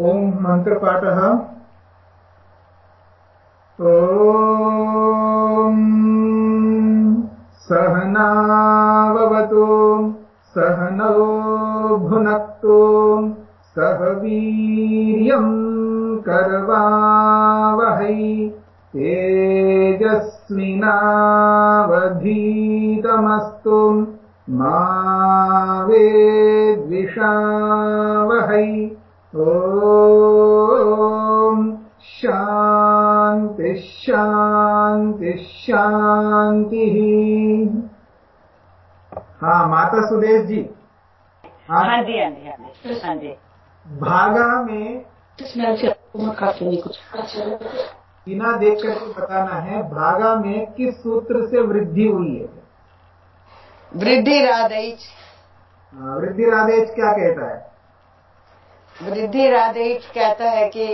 ॐ मन्त्रपाठः ॐ सहनावतु सहनौ भुनक्तु सह वीर्यम् करवावहै तेजस्विनावधीतमस्तु मा वेद्विषावहै। ॐ शान्तिः शान्तिः शान्तिः। हाँ माता सुदेश जी। हाँ जी हाँ जी हाँ जी हाँ जी। भागा में बिना देख करके बताना है भागा में किस सूत्र से वृद्धि हुई है? वृद्धि राधेच हाँ, वृद्धि राधेश क्या कहता है? वृद्धि राधेच कहता है कि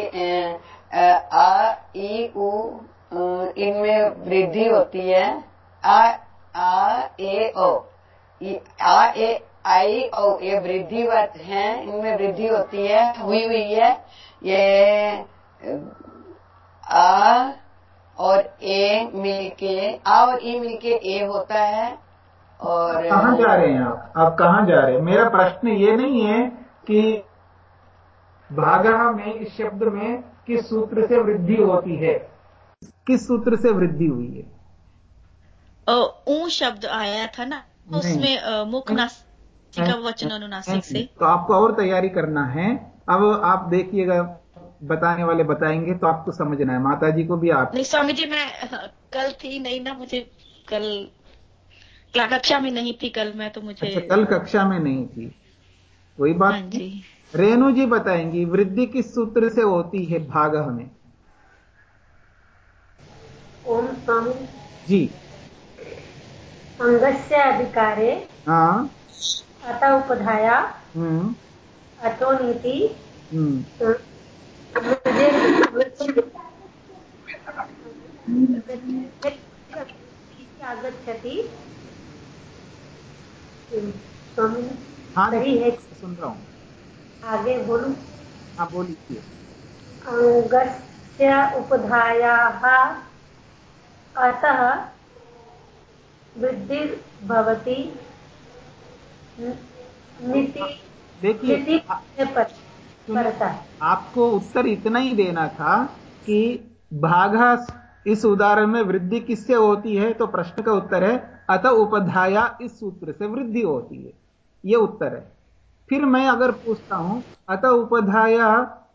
आ, ई, उ इनमें वृद्धि होती है। आ आ, ए, ओ। आ, ए, आई, ओ, ये वृद्धिवत है, इनमें वृद्धि होती है, हुई हुई है। ये, आ, और ए मिलके, आ और ई मिलके ए होता है, और कहाँ जा रहे हैं आप? आप कहाँ जा रहे हैं? मेरा प्रश्न ये नहीं है कि भागा में इस शब्द में किस सूत्र से वृद्धि होती है? किस सूत्र से वृद्धि हुई है? ऊ शब्द आया था ना उसमें मुख नासिका वचन अनुनासिक से। तो आपको और तैयारी करना है। अब आप देखिएगा बताने वाले बताएँगे तो आपको समझना है। माता जी को भी आप नहीं स्वामी जी मैं कल थी नहीं ना मुझे कल कक्षा में नहीं थी कल मैं तो मुझे अच्छा कल कक्षा में नहीं थी। कोई बात हाँ नहीं। जी रेणु जी बताएँगी वृद्धि किस सूत्र से होती है भाग में? ओम स्वामी। जी। अंगस्य अधिकारे। हाँ। अत उपधाया। हम्म। अतो नीति। हम्म। हाँ सही है। सुन रहा हूँ। आगे बोलूँ? हाँ बोलिए। अङ्गस्य उपधायाः अतः वृद्धिर्भवति। देखिए आपको उत्तर इतना ही देना था कि भागा इस उदाहरण में वृद्धि किससे होती है? तो प्रश्न का उत्तर है अतः उपधाया इस सूत्र से वृद्धि होती है। यह उत्तर है। फिर मैं अगर पूछता हूँ अतः उपधाया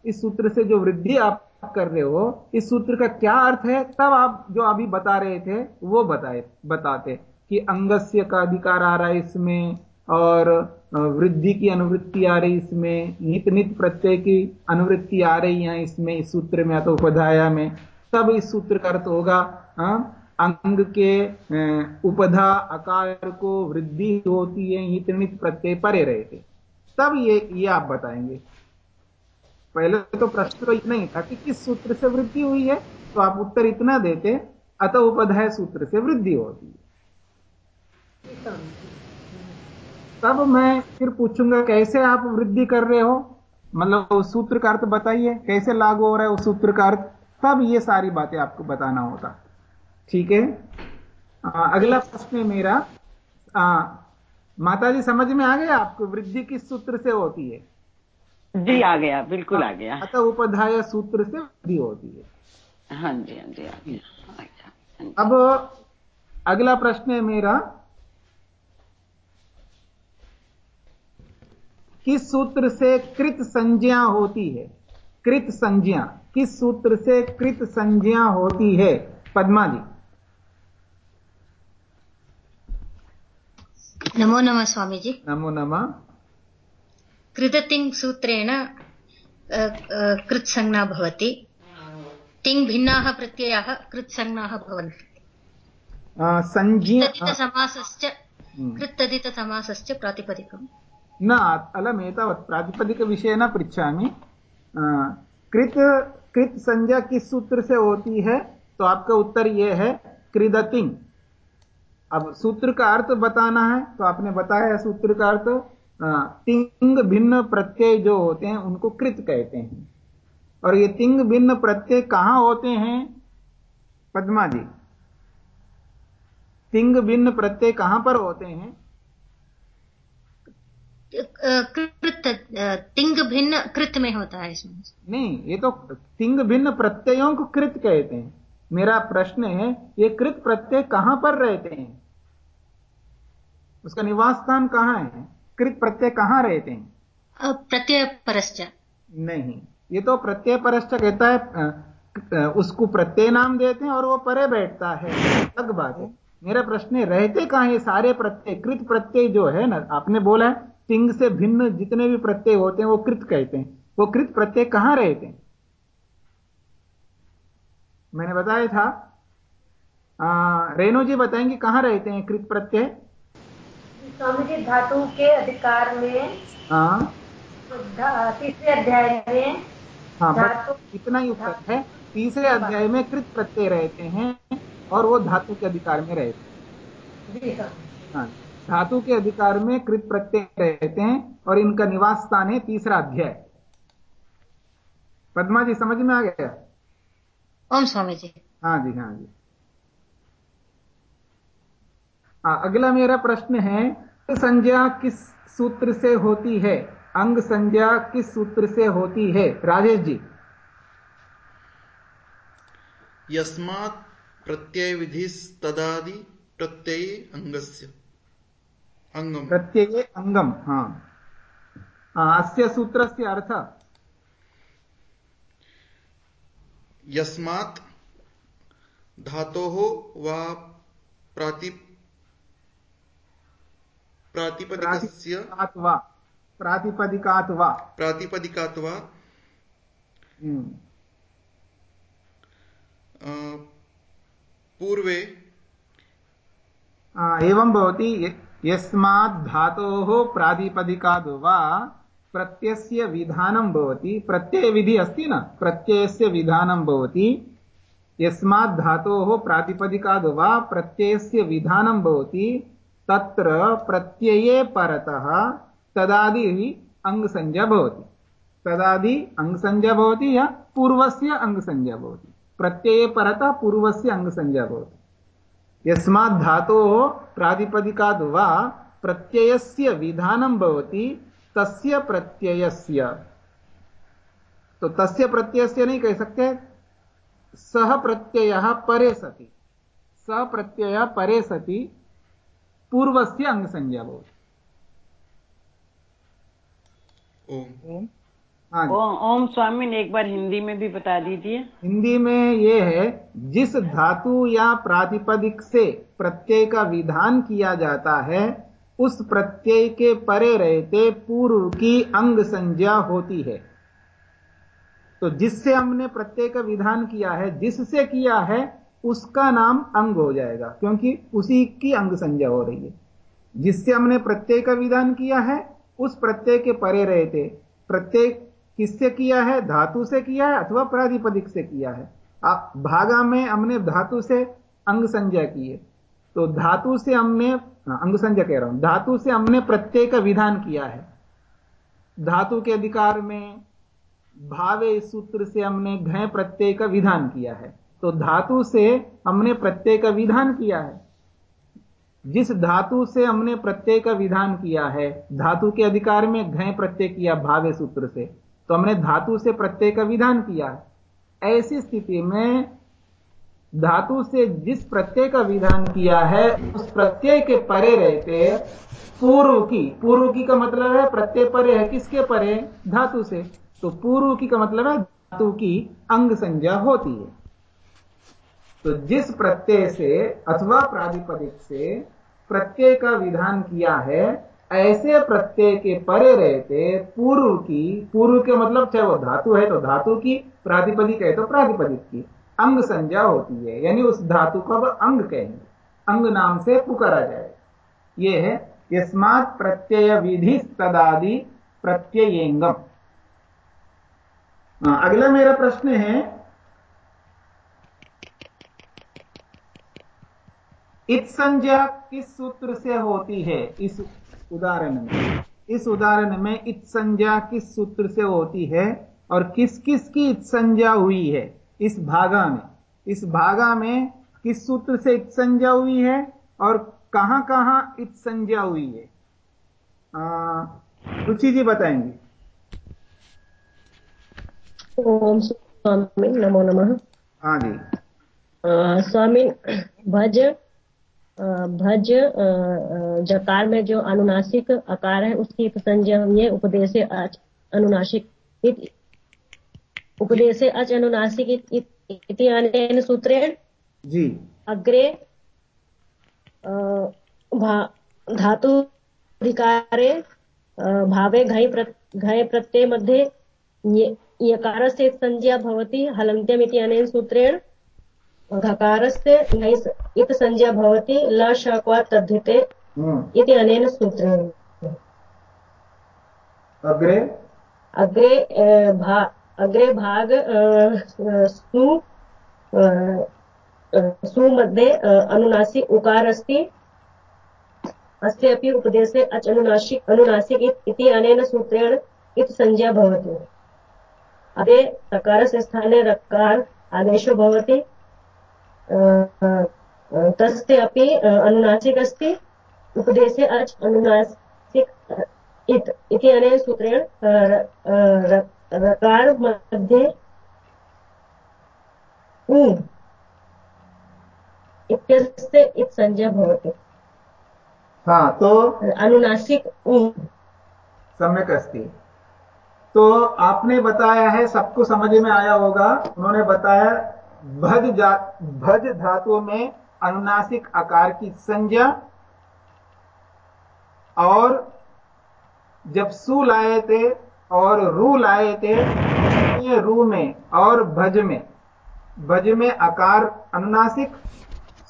इस सूत्र से जो वृद्धि आप कर रहे हो इस सूत्र का क्या अर्थ है? तब आप जो अभी बता रहे थे वो बताए बताते कि अंगस्य का अधिकार आ रहा है इसमें और वृद्धि की अनुवृत्ति आ रही इसमें नित नित प्रत्यय की अनुवृत्ति आ रही है इसमें इस सूत्र में अतः उपधाया में। तब इस सूत्र का अर्थ होगा हाँ, अंग के उपधा आकार को वृद्धि होती है नित प्रत्यय परे रहे थे तब ये ये आप बताएँगे। पहले तो प्रश्न तो इतना ही था कि किस सूत्र से वृद्धि हुई है? तो आप उत्तर इतना देते अतः उपधाय सूत्र से वृद्धि होती है। तब मैं फिर पूछूँगा कैसे आप वृद्धि कर रहे हो? मतलब उस सूत्र का अर्थ बताइए कैसे लागू हो रहा है उस सूत्र का अर्थ? तब ये सारी बातें आपको बताना होगा ठीक है? अगला प्रश्न है मेरा। आ, माता जी समझ में आ गया? आपको वृद्धि किस सूत्र से होती है? जी आ गया बिल्कुल आ गया। अतः उपधाय सूत्र से वृद्धि होती है। हाँ जी हाँ जी आ गया आ गया हाँ जी। अब अगला प्रश्न है मेरा। किस सूत्र से कृत संज्ञा होती है? कृत संज्ञा किस सूत्र से कृत संज्ञा होती है? पद्मा जी। नमो नमः स्वामीजी। नमो नमः। कृततिङ् सूत्रेण कृत्संज्ञा भवति। तिङ् भिन्नाः प्रत्ययाः कृत्संज्ञाः भवन्ति। हम्म। कृत्तदितसमासश्च प्रातिपदिकम्। न अलम् एतावत् प्रातिपदिकविषये न पृच्छामि। कृत कृत संज्ञा किस सूत्र से होती है? तो आपका उत्तर यह है कृदतिंग अब सूत्र का अर्थ बताना है तो आपने बताया है सूत्र का अर्थ तिंग भिन्न प्रत्यय जो होते हैं उनको कृत कहते हैं। और ये तिंग भिन्न प्रत्यय कहाँ होते हैं? पद्मा जी तिंग भिन्न प्रत्यय कहाँ पर होते हैं? कृत तिंग भिन्न कृत में होता है इसमें। नहीं ये तो तिंग भिन्न प्रत्ययों को कृत कहते हैं। मेरा प्रश्न है ये कृत प्रत्यय कहाँ पर रहते हैं? उसका निवास स्थान कहाँ है? कृत प्रत्यय कहाँ रहते हैं? प्रत्यय परश्च नहीं ये तो प्रत्यय परश्च कहता है उसको प्रत्यय नाम देते हैं और वो परे बैठता है। अलग बात है। मेरा प्रश्न है रहते कहाँ ये सारे प्रत्यय कृत प्रत्यय जो है ना आपने बोला है तिंग से भिन्न जितने भी प्रत्यय होते हैं वो कृत कहते हैं। वो कृत प्रत्यय कहाँ रहते हैं? मैंने बताया था। रेणु जी बताएँगे कहाँ रहते हैं कृत प्रत्यय? स्वामी जी धातु के अधिकार में हाँ। तीसरे अध्याय में हाँ धातु इतना ही उत्तर है। तीसरे अध्याय में कृत प्रत्यय रहते हैं और वो धातु के अधिकार में रहते हैं। हाँ धातु के अधिकार में कृत प्रत्यय रहते हैं और इनका निवास स्थान है तीसरा अध्याय। पदमा जी समझ में आ गया? ओम स्वामी जी हाँ जी हाँ जी हाँ अगला मेरा प्रश्न है संज्ञा किस सूत्र से होती है? अंग संज्ञा किस सूत्र से होती है? राजेश जी। यस्मात् प्रत्यय विधि तदादि प्रत्यय अंगस्य। अंगम। प्रत्यय अंगम हाँ। अस्य सूत्रस्य अर्थ? यस्मात् धातोः वा प्राति प्रातिपदिकस्य प्रातिपदिकात् वा प्रातिपदिकात् वा हम्म। पूर्वे एवं भवति यस्मात् धातोः प्रातिपदिकाद् वा प्रत्ययस्य विधानं भवति। प्रत्ययविधि अस्ति न? प्रत्ययस्य विधानं भवति। यस्मात् धातोः प्रातिपदिकाद् वा प्रत्ययस्य विधानं भवति। तत्र प्रत्यये परतः तदादि अंगसंज्ञा भवति। तदादि अंगसंज्ञा भवति, या पूर्वस्य अंगसंज्ञा भवति। प्रत्यये परतः पूर्वस्य अंगसंज्ञा भवति। यस्मात् धातोः प्रातिपदिकाद् वा प्रत्ययस्य विधानं भवति, तस्य प्रत्ययस्य। तो तस्य प्रत्ययस्य नहीं कह सकते? सह प्रत्ययः परे सति। सह प्रत्यय परे सति। पूर्वस्य अंग संज्ञा भवति। ओम। हाँ ओम ओम स्वामी ने एक बार हिंदी में भी बता दीजिए। हिंदी में ये है जिस धातु या प्रातिपदिक से प्रत्यय का विधान किया जाता है उस प्रत्यय के परे रहते पूर्व की अंग संज्ञा होती है। तो जिससे हमने प्रत्यय का विधान किया है जिससे किया है उसका नाम अंग हो जाएगा क्योंकि उसी की अंग संज्ञा हो रही है। जिससे हमने प्रत्यय का विधान किया है उस प्रत्यय के परे रहे थे। प्रत्यय किससे किया है? धातु से किया है अथवा प्राधिपदिक से किया है? आप भागा में हमने धातु से अंग संज्ञा की है। तो धातु से हमने हाँ, अंग संज्ञा कह रहा हूँ। धातु से हमने प्रत्यय का विधान किया है। धातु के अधिकार में भावे सूत्र से हमने घय प्रत्यय का विधान किया है। तो धातु से हमने प्रत्यय का विधान किया है। जिस धातु से हमने प्रत्यय का विधान किया है, धातु के अधिकार में घय प्रत्यय किया भावे सूत्र से तो हमने धातु से प्रत्यय का विधान किया है। ऐसी स्थिति में धातु से जिस प्रत्यय का विधान किया है, उस प्रत्यय के परे रहते पूर्व की। पूर्व की का मतलब है प्रत्यय परे है, किसके परे? धातु से। तो पूर्व की का मतलब है धातु की अंग संज्ञा होती है। तो जिस प्रत्यय से अथवा प्राधिपदिक से प्रत्यय का विधान किया है ऐसे प्रत्यय के परे रहते पूर्व की पूर्व के मतलब चाहे वो धातु है तो धातु की प्राधिपदिक है तो प्राधिपदिक की। अंग संज्ञा होती है यानी उस धातु को अब अंग कहेंगे। अंग नाम से पुकारा जाए। ये है यस्मात प्रत्यय विधि तदादि प्रत्ययंगम। हाँ, अगला मेरा प्रश्न है इत संज्ञा किस सूत्र से होती है? इस उदाहरण में। इस उदाहरण में इत संज्ञा किस सूत्र से होती है और किस किस की इत संज्ञा हुई है? इस भागा में। इस भागा में किस सूत्र से इत संज्ञा हुई है और कहाँ कहाँ इत संज्ञा हुई है? रुचि जी बताएँगे। ओम स्वामी नमो नमः। हाँ जी। स्वामी भज भज जकार में जो अनुनासिक आकार है उसकी संज्ञा हुई है उपदेश अनुनासिक उपदेश अच अनुनासिक इति अनेन सूत्रेण जी। अग्रे धातु अधिकारे भावे घय घय प्रत्यय मध्य मध्ये से संज्ञा भवति हलन्त्यमिति अनेन सूत्रेण। घकारस्य इत संज्ञा भवति ल शक्वा तद्धिते हम्म। इति अनेन सूत्रेण। अग्रे? अग्रे भा अग्रे भाग सु सु मध्ये अनुनासी उकार अस्ति अस्य अपि उपदेशे अच् अनुनासिक अनुनासिक इति अनेन सूत्रेण इत संज्ञा भवति। अरे तकारस्य स्थाने रकार आदेशो भवति। तस्य अपि अनुनासिक अस्ति। उपदेशे अच् अनुनासिक इत् इति अनेन सूत्रेण रकार मध्ये उ इत्यस्य इत संज्ञा भवति। हाँ तो अनुनासिक उ। सम्यक अस्ति। तो आपने बताया है सबको समझ में आया होगा उन्होंने बताया भज जा, भज धातु में अनुनासिक आकार की संज्ञा और जब सु लाए थे और रू लाए थे, ये रू में और भज में भज में आकार अनुनासिक,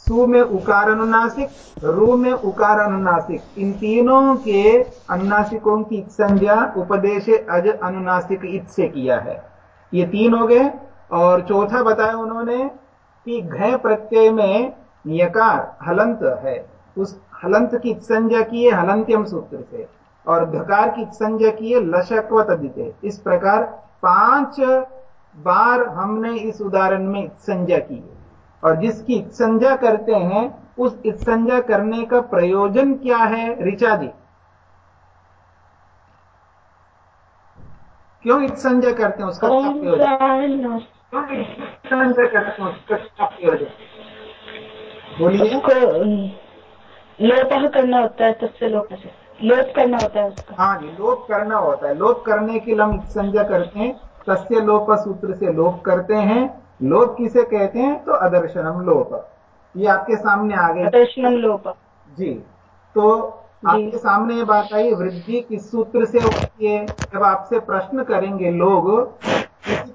सु में उकार अनुनासिक, रू में उकार अनुनासिक, इन तीनों के अनुनासिकों की संज्ञा, उपदेश, अज अनुनासिक इत से किया है। ये तीन हो गए। और चौथा बताया उन्होंने कि घय प्रत्यय में यकार हलंत है। उस हलंत की संज्ञा की है हलंत्यम सूत्र से और धकार की संज्ञा की है लशक्व तदित इस प्रकार पाँच बार हमने इस उदाहरण में संज्ञा की है। और जिसकी संज्ञा करते हैं उस संज्ञा करने का प्रयोजन क्या है? ऋचा जी। क्यों संज्ञा करते हैं? उसका प्रयोजन? बोलिए। लोप करना होता है तस्य लोप से लोप करना होता है उसका। हाँ जी लोप करना होता है। लोप करने के लिए हम संज्ञा करते हैं तस्य लोप सूत्र से लोप करते हैं। लोप किसे कहते हैं? तो अदर्शनम लोप। ये आपके सामने आ गए। अदर्शनम लोप। जी तो आपके सामने ये बात आई वृद्धि किस सूत्र से होती है? जब आपसे प्रश्न करेंगे लोग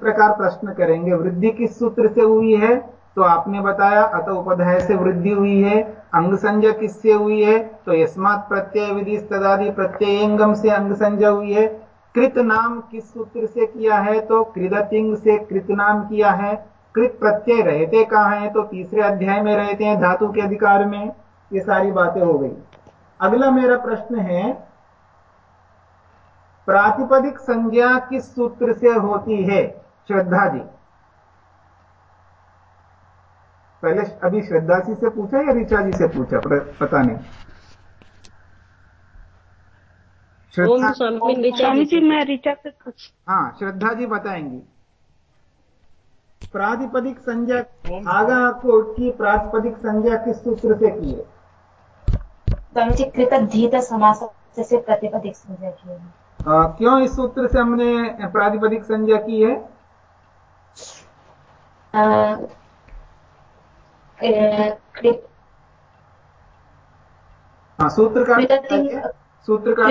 प्रकार प्रश्न करेंगे। वृद्धि किस सूत्र से हुई है? तो आपने बताया, अत उपधाय से वृद्धि हुई है अंग संजय किससे हुई है? तो यस्मात प्रत्यय विधि तदादि प्रत्ययंगम से अंग संजय हुई है। कृत नाम किस सूत्र से किया है? तो कृदतिंग से कृत नाम किया है। कृत प्रत्यय रहते कहाँ है? तो तीसरे अध्याय में रहते हैं, धातु के अधिकार में। ये सारी बातें हो गई। अगला मेरा प्रश्न है, प्रातिपदिक संज्ञा किस सूत्र से होती है? श्रद्धा जी। पहले अभी श्रद्धा जी से पूछा या ऋचा जी से पूछा? पता नहीं। श्रद्धा जी मैं ऋचा से हाँ श्रद्धा जी बताएँगी। प्रातिपदिक संज्ञा आगा आपको की प्रातिपदिक संज्ञा किस सूत्र से की है? धीत समास से प्रतिपदिक संज्ञा की है। क्यों इस सूत्र से हमने प्रातिपदिक संज्ञा की हाँ? सूत्र का सूत्र का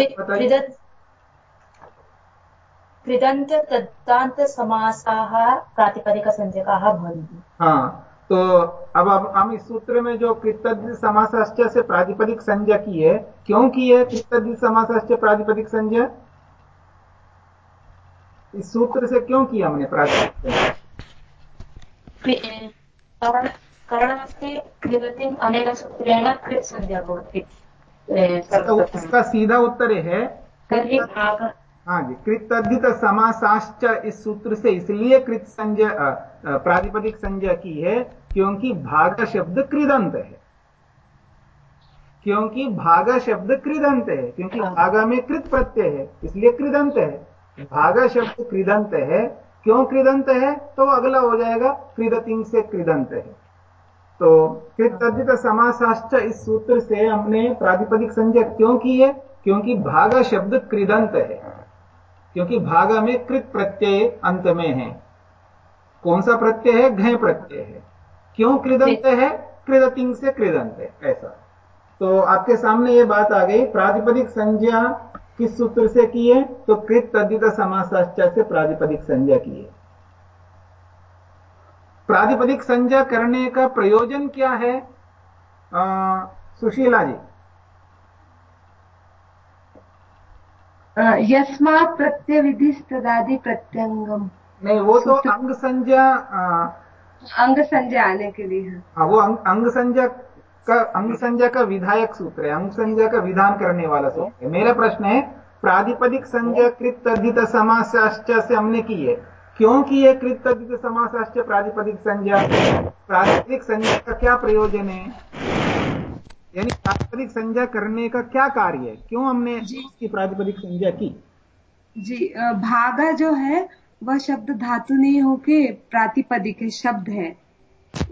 कृदन्त समासाः प्रातिपदिकसंज्ञकाः भवन्ति हाँ तो अब अब हम इस सूत्र में जो कृतज्ञ समासाश्च से प्रातिपदिक संज्ञा की है क्यों की है कृतज्ञ समासाश्च प्रातिपदिक संज्ञा? इस सूत्र से क्यों किया हमने संज्ञा इसका सीधा उत्तर है हाँ जी कृतद्धित समासाश्च इस सूत्र से इसलिए कृत अ, प्रातिपदिक संजय की है क्योंकि भाग शब्द कृदंत है। क्योंकि भागा शब्द कृदंत है क्योंकि भागा में कृत प्रत्यय है इसलिए कृदंत है। भागा शब्द कृदंत है। क्यों कृदंत है? तो अगला हो जाएगा कृदतिंग से कृदंत है। तो कृतद्धित समासाश्च इस सूत्र से हमने प्रातिपदिक संजय क्यों की है? क्योंकि भागा शब्द कृदंत है। क्योंकि भागा में कृत प्रत्यय अंत में है। कौन सा प्रत्यय है? घय प्रत्यय है। क्यों कृदंत है? कृदतिंग से कृदंत है। ऐसा। तो आपके सामने ये बात आ गई प्रातिपदिक संज्ञा किस सूत्र से की है तो कृत तद्धित समासाश्च से प्रातिपदिक संज्ञा की है प्रातिपदिक संज्ञा करने का प्रयोजन क्या है? आ, सुशीला जी। यस्मात् प्रत्यय विधि तदादि प्रत्यंगम नहीं वो तो अंग संज्ञा अंग संजय आने के लिए है। हाँ वो अंग, अंग संज्ञा का अंग संज्ञा का विधायक सूत्र है अंग संज्ञा का विधान करने वाला सूत्र है। मेरा प्रश्न है प्रातिपदिक संज्ञा कृत तद्धित समासाश्च से हमने की है? क्यों की है कृत तद्धित समासाश्च प्रातिपदिक संज्ञा? प्रातिपदिक संज्ञा का क्या प्रयोजन है? यानी प्रातिपदिक संज्ञा करने का क्या कार्य है? क्यों हमने इसकी प्रातिपदिक संज्ञा की? जी भागा जो है वह शब्द धातु नहीं होके प्रातिपदिक शब्द है।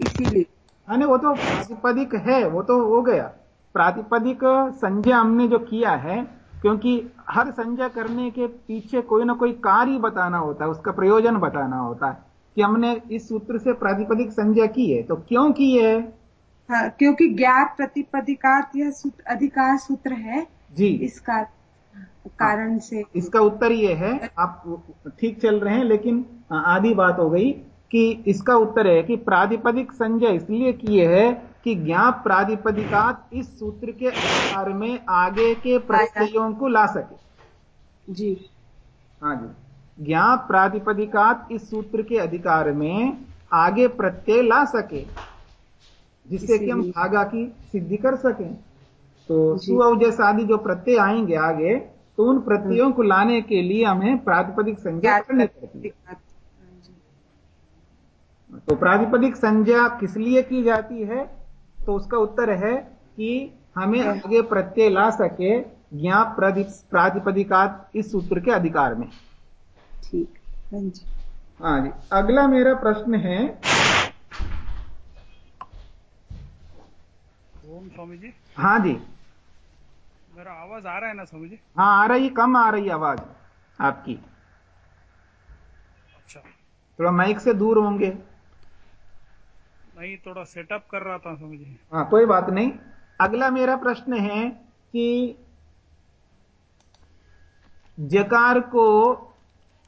इसीलिए। नहीं वो तो प्रातिपदिक है वो तो हो गया प्रातिपदिक संज्ञा हमने जो किया है क्योंकि हर संज्ञा करने के पीछे कोई ना कोई कार्य बताना होता है उसका प्रयोजन बताना होता है कि हमने इस सूत्र से प्रातिपदिक संज्ञा की है तो क्यों की है हाँ, क्योंकि ज्ञात प्रतिपदिकात यह सूत्र अधिकार सूत्र है जी इसका कारण से इसका उत्तर ये है आप ठीक चल रहे हैं लेकिन आधी बात हो गई कि इसका उत्तर है कि प्रातिपदिक संजय इसलिए किए है कि ज्ञाप प्रातिपदिकात इस सूत्र के अधिकार में आगे के प्रत्ययों को ला सके। जी। हाँ जी। ज्ञाप प्रातिपदिकात इस सूत्र के अधिकार में आगे प्रत्यय ला सके जिससे कि हम भागा की सिद्धि कर सकें। तो सु आदि जो प्रत्यय आएँगे आगे तो उन प्रत्ययों को लाने के लिए हमें प्रातिपदिक संज्ञा करनी पड़ती है। तो प्रातिपदिक संज्ञा किस लिए की जाती है? तो उसका उत्तर है कि हमें आगे प्रत्यय ला सके ज्ञाप प्रातिपदिकात इस सूत्र के अधिकार में। ठीक हाँ जी हाँ जी अगला मेरा प्रश्न है। ओम स्वामी जी हाँ जी। मेरा आवाज़ आ रहा है ना स्वामी जी हाँ आ रही कम आ रही आवाज़ आपकी। अच्छा। थोड़ा माइक से दूर होंगे। नहीं थोड़ा सेटअप कर रहा था जी हाँ कोई बात नहीं। अगला मेरा प्रश्न है कि जकार को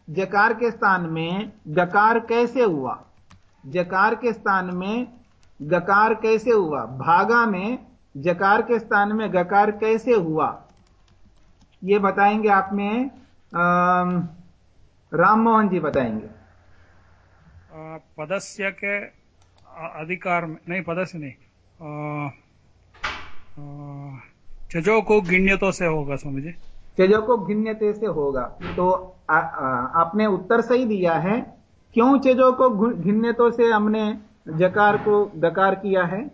जकार के स्थान में गकार कैसे हुआ? जकार के स्थान में गकार कैसे हुआ? भागा में जकार के स्थान में गकार कैसे हुआ? ये बताएँगे आप में राम मोहन जी बताएँगे। पदस्य के अधिकार में नहीं से नहीं। चजो को गिण्यतों से होगा स्वामी जी चजो को गिण्यते से होगा। तो आ, आ, आपने उत्तर सही दिया है। क्यों चजो को गिण्यतों से हमने जकार को गकार किया है?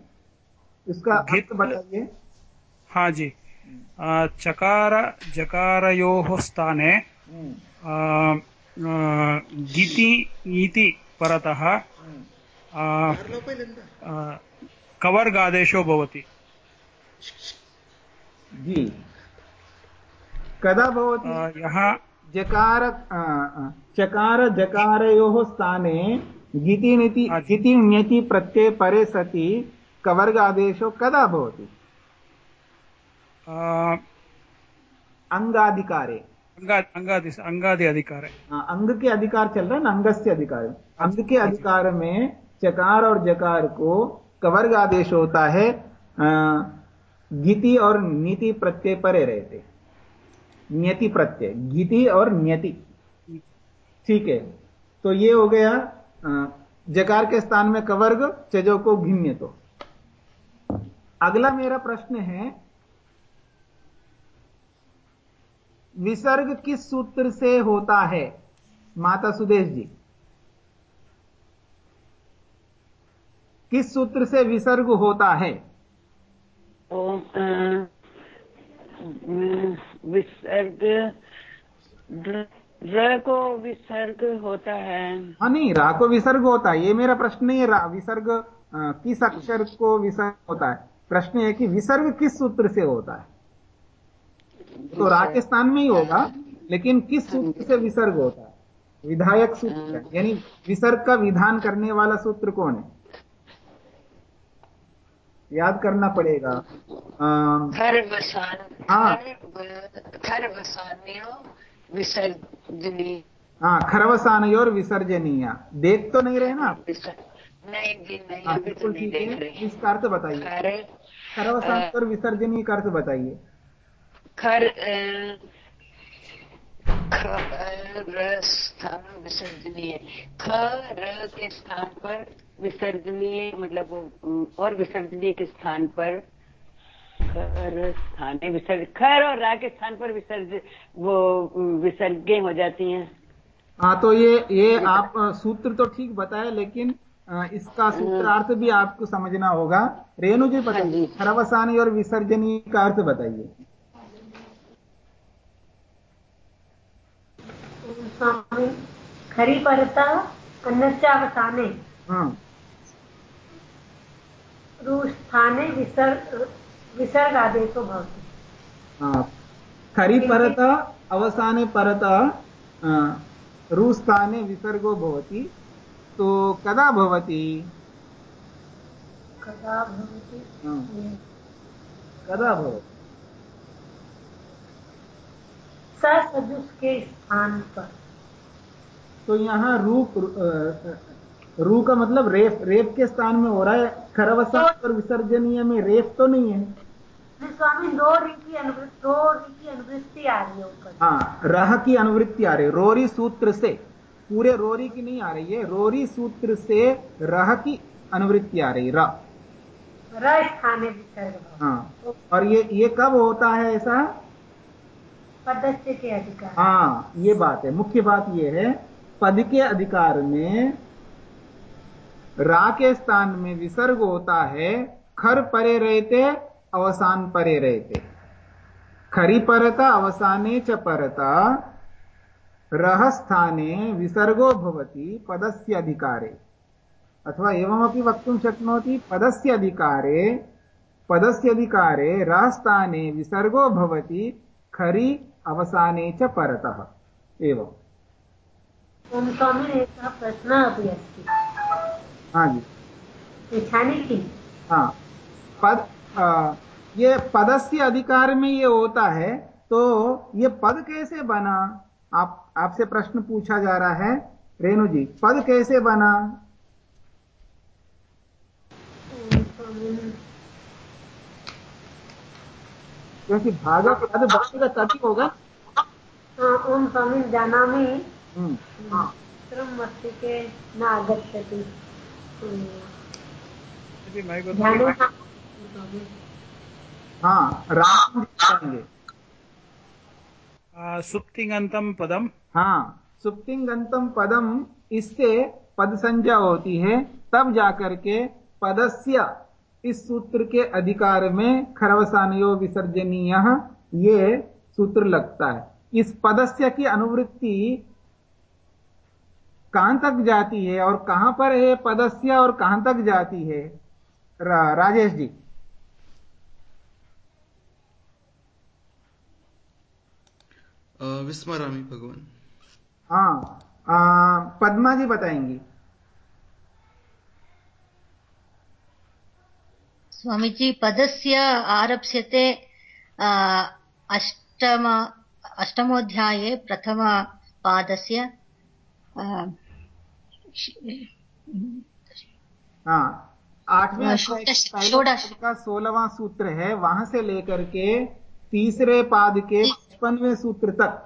इसका अर्थ बताइए। हाँ जी। आ, चकार जकारयोः स्थाने गीति नीति परतः कवर्गादेशो भवति। जी। कदा भवति? यहाँ जकार चकार जकारयोः स्थाने गीति नीति गीति ण्यति प्रत्यय परे सति कवर्ग आदेशो कदा भवति? अंगाधिकारे। अंगादि अंगादि अधिकारे। अंग के अधिकार चल रहा है ना? अंगस्य अधिकार। अंग के अधिकार में चकार और जकार को कवर्ग आदेश होता है गीति और नीति प्रत्यय परे रहते नियति प्रत्यय, गीति और नियति। ठीक है? तो ये हो गया जकार के स्थान में कवर्ग, चजो को घिन्य तो। अगला मेरा प्रश्न है, विसर्ग किस सूत्र से होता है? माता सुदेश जी। किस सूत्र से विसर्ग होता है? विसर्ग ड्र को विसर्ग होता है। हाँ नहीं रा को विसर्ग होता है। ये मेरा प्रश्न नहीं है रा विसर्ग किस अक्षर को विसर्ग होता है? प्रश्न है कि विसर्ग किस सूत्र से होता है? तो रा के स्थान में ही होगा लेकिन किस सूत्र से विसर्ग होता है? विधायक सूत्र यानी विसर्ग का विधान करने वाला सूत्र कौन है? याद करना पड़ेगा। खर हाँ। खर खर हाँ खरवसानय और विसर्जनीय। देख तो नहीं रहे ना आप? नहीं जी नहीं हाँ तो बिल्कुल ठीक है। इसका अर्थ बताइए। खरवसान और विसर्जनीय का अर्थ बताइए। खर खर विसर्जनीय। ख र के स्थान पर विसर्जनीय मतलब और विसर्जनीय के स्थान पर खर स्थान विसर्ज खर और रा के स्थान पर विसर्ज वो विसर्गें हो जाती हैं। हाँ तो ये ये आप सूत्र तो ठीक बताए लेकिन इसका सूत्रार्थ भी आपको समझना होगा। रेणु जी बताइए खरवसानी और विसर्जनीय का अर्थ बताइए। खरी परता अन्नचावसाने हाँ। रुस्थाने विसर्ग विसर्गादेशो भवति। हाँ खरि परत अवसाने परत रुस्थाने विसर्गो भवति। तो कदा भवति? कदा भवति? हाँ, कदा भवति? ससजुष के स्थान पर। तो यहाँ रूप रू का मतलब रेप रेप के स्थान में हो रहा है खरवसा और विसर्जनीय में रेप तो नहीं है। स्वामी दो रीति अनुवृत्ति दो अनुवृत्ति आ रही है ऊपर। हाँ रह की अनुवृत्ति आ रही है। रोरी सूत्र से पूरे रोरी की नहीं आ रही है रोरी सूत्र से रह की अनुवृत्ति आ रही है र र स्थाने हाँ और ये ये कब होता है ऐसा? पदस्य के अधिकार। हाँ ये बात है। मुख्य बात ये है पद के अधिकार में रा के स्थान में विसर्ग होता है, खर परे रहते, अवसान परे रहते। खरी परता, अवसाने च परता। रह स्थाने विसर्गो भवति, पदस्य अधिकारे। अथवा एवमपि वक्तुं शक्नोति, पदस्य अधिकारे पदस्य अधिकारे रः स्थाने विसर्गो भवति, खरि, अवसाने च परतः। ओम स्वामी, एकः प्रश्नः अपि अस्ति। हाँ जी। पृच्छामि हाँ। पद आ, ये पदस्य अधिकार में ये होता है तो ये पद कैसे बना? आप आपसे प्रश्न पूछा जा रहा है। रेणु जी पद कैसे बना? क्योंकि भागा पद बनेगा तभी होगा। हाँ, ओम स्वामी जानामि। हम्म, चित्रम् न आगच्छति हम्म, मैं को। न- हाँ। राम जी बताएँगे हाँ सुप्तिंगंतम पदम इससे पद संज्ञा होती है। तब जाकर के पदस्य इस सूत्र के अधिकार में खरवसानयो विसर्जनीय ये सूत्र लगता है। इस पदस्य की अनुवृत्ति कहाँ तक जाती है और कहाँ पर है पदस्य और कहाँ तक जाती है? रा, राजेश जी। विस्मरामि भगवान्। हाँ पद्मा जी बताएँगी। स्वामीजी पदस्य आरप्स्यते अष्टम अष्टमोऽध्याये प्रथमपादस्य आ, हाँ आठवें हाँ, अध्याय के सोलहवां सूत्र है वहाँ से लेकर के तीसरे पाद के पचपनवें सूत्र तक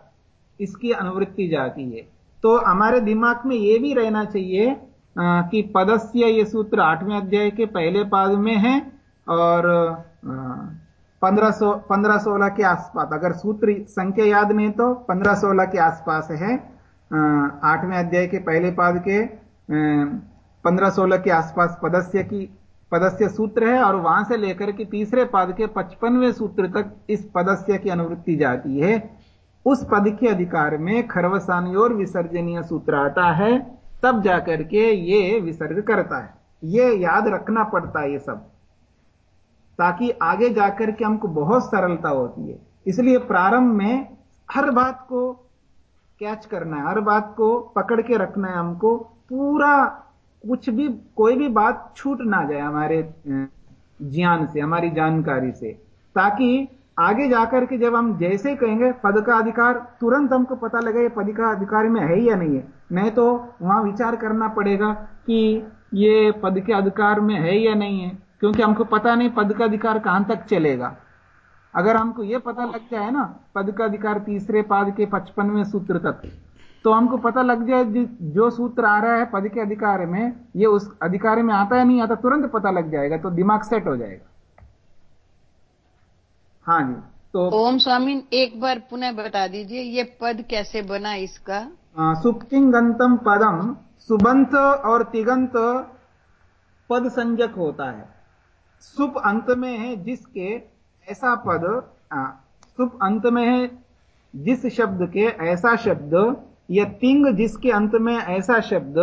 इसकी अनुवृत्ति जाती है। तो हमारे दिमाग में यह भी रहना चाहिए आ, कि पदस्य ये सूत्र आठवें अध्याय के पहले पाद में है और पंद्रह सौ पंद्रह सोलह के आसपास अगर सूत्र संख्या याद नहीं तो पंद्रह सोलह के आसपास है। आठवें अध्याय के पहले पाद के पंद्रह सोलह के आसपास पदस्य की, पदस्य सूत्र है और वहाँ से लेकर के तीसरे पद के पचपनवें सूत्र तक इस पदस्य की अनुवृत्ति जाती है। उस पद के अधिकार में खरवसानी और विसर्जनीय सूत्र आता है, तब जाकर के ये विसर्ग करता है। ये याद रखना पड़ता है ये सब, ताकि आगे जाकर के हमको बहुत सरलता होती है। इसलिए प्रारंभ में हर बात को कैच करना है। हर बात को पकड़ के रखना है हमको। पूरा कुछ भी, कोई भी बात छूट ना जाए हमारे ज्ञान से, हमारी जानकारी से। ताकि आगे जाकर के जब हम जैसे कहेंगे, पद का अधिकार तुरंत हमको पता लगे ये पद का अधिकार में है या नहीं है। नहीं तो वहाँ विचार करना पड़ेगा कि ये पद के अधिकार में है या नहीं है। क्योंकि हमको पता नहीं पद का अधिकार कहाँ तक चलेगा। अगर हमको ये पता लग जाए ना पद का अधिकार तीसरे पाद के पचपनवें सूत्र तक तो हमको पता लग जाए जो सूत्र आ रहा है पद के अधिकार में ये उस अधिकार में आता है नहीं आता तुरंत पता लग जाएगा तो दिमाग सेट हो जाएगा। हाँ जी तो ओम स्वामी एक बार पुनः बता दीजिए ये पद कैसे बना इसका? सुप्तिंगंतम पदम सुबंत और तिगंत पद संजक होता है। सुप अंत में है जिसके ऐसा पद सुप अंत में है, जिस शब्द के ऐसा शब्द, या तिंग जिसके अंत में ऐसा शब्द,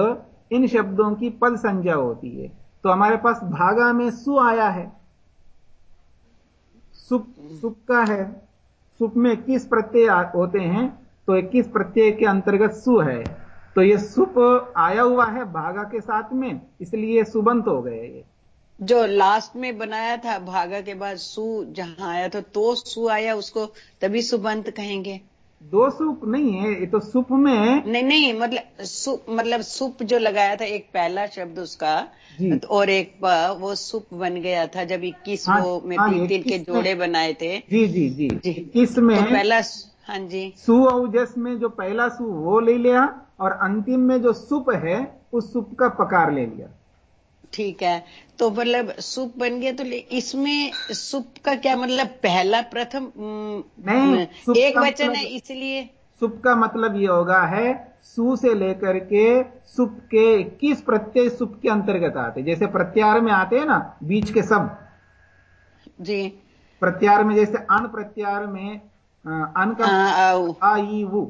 इन शब्दों की पद संज्ञा होती है। तो हमारे पास भागा में सु आया है। सुप सुप का है। सुप में इक्कीस प्रत्यय होते हैं तो इक्कीस प्रत्यय के अंतर्गत सु है। तो ये सुप आया हुआ है भागा के साथ में, इसलिए सुबंत हो गए ये। जो लास्ट में बनाया था भागा के बाद सु जहाँ आया था तो सु आया उसको तभी सुबंत कहेंगे। दो सुप नहीं है ये तो सुप में नहीं नहीं मतलब सुप मतलब सुप जो लगाया था एक पहला शब्द उसका और एक वो सुप बन गया था जब इक्कीस हाँ, वो में हाँ, तीन के जोड़े बनाए थे। जी जी जी। इक्कीस में तो पहला हाँ जी। सु औजस में जो पहला सु वो ले लिया और अंतिम में जो सुप है उस सुप का पकार ले लिया। ठीक है। तो मतलब सूप बन गया तो इसमें सूप का क्या मतलब? पहला प्रथम नहीं एक वचन मतलब, है इसलिए। सुप का मतलब ये होगा है सु से लेकर के सुप के इक्कीस प्रत्यय सुप के अंतर्गत आते जैसे प्रत्यार में आते हैं ना बीच के सब जी। प्रत्यार में जैसे अन प्रत्यार में अन का आ ई वो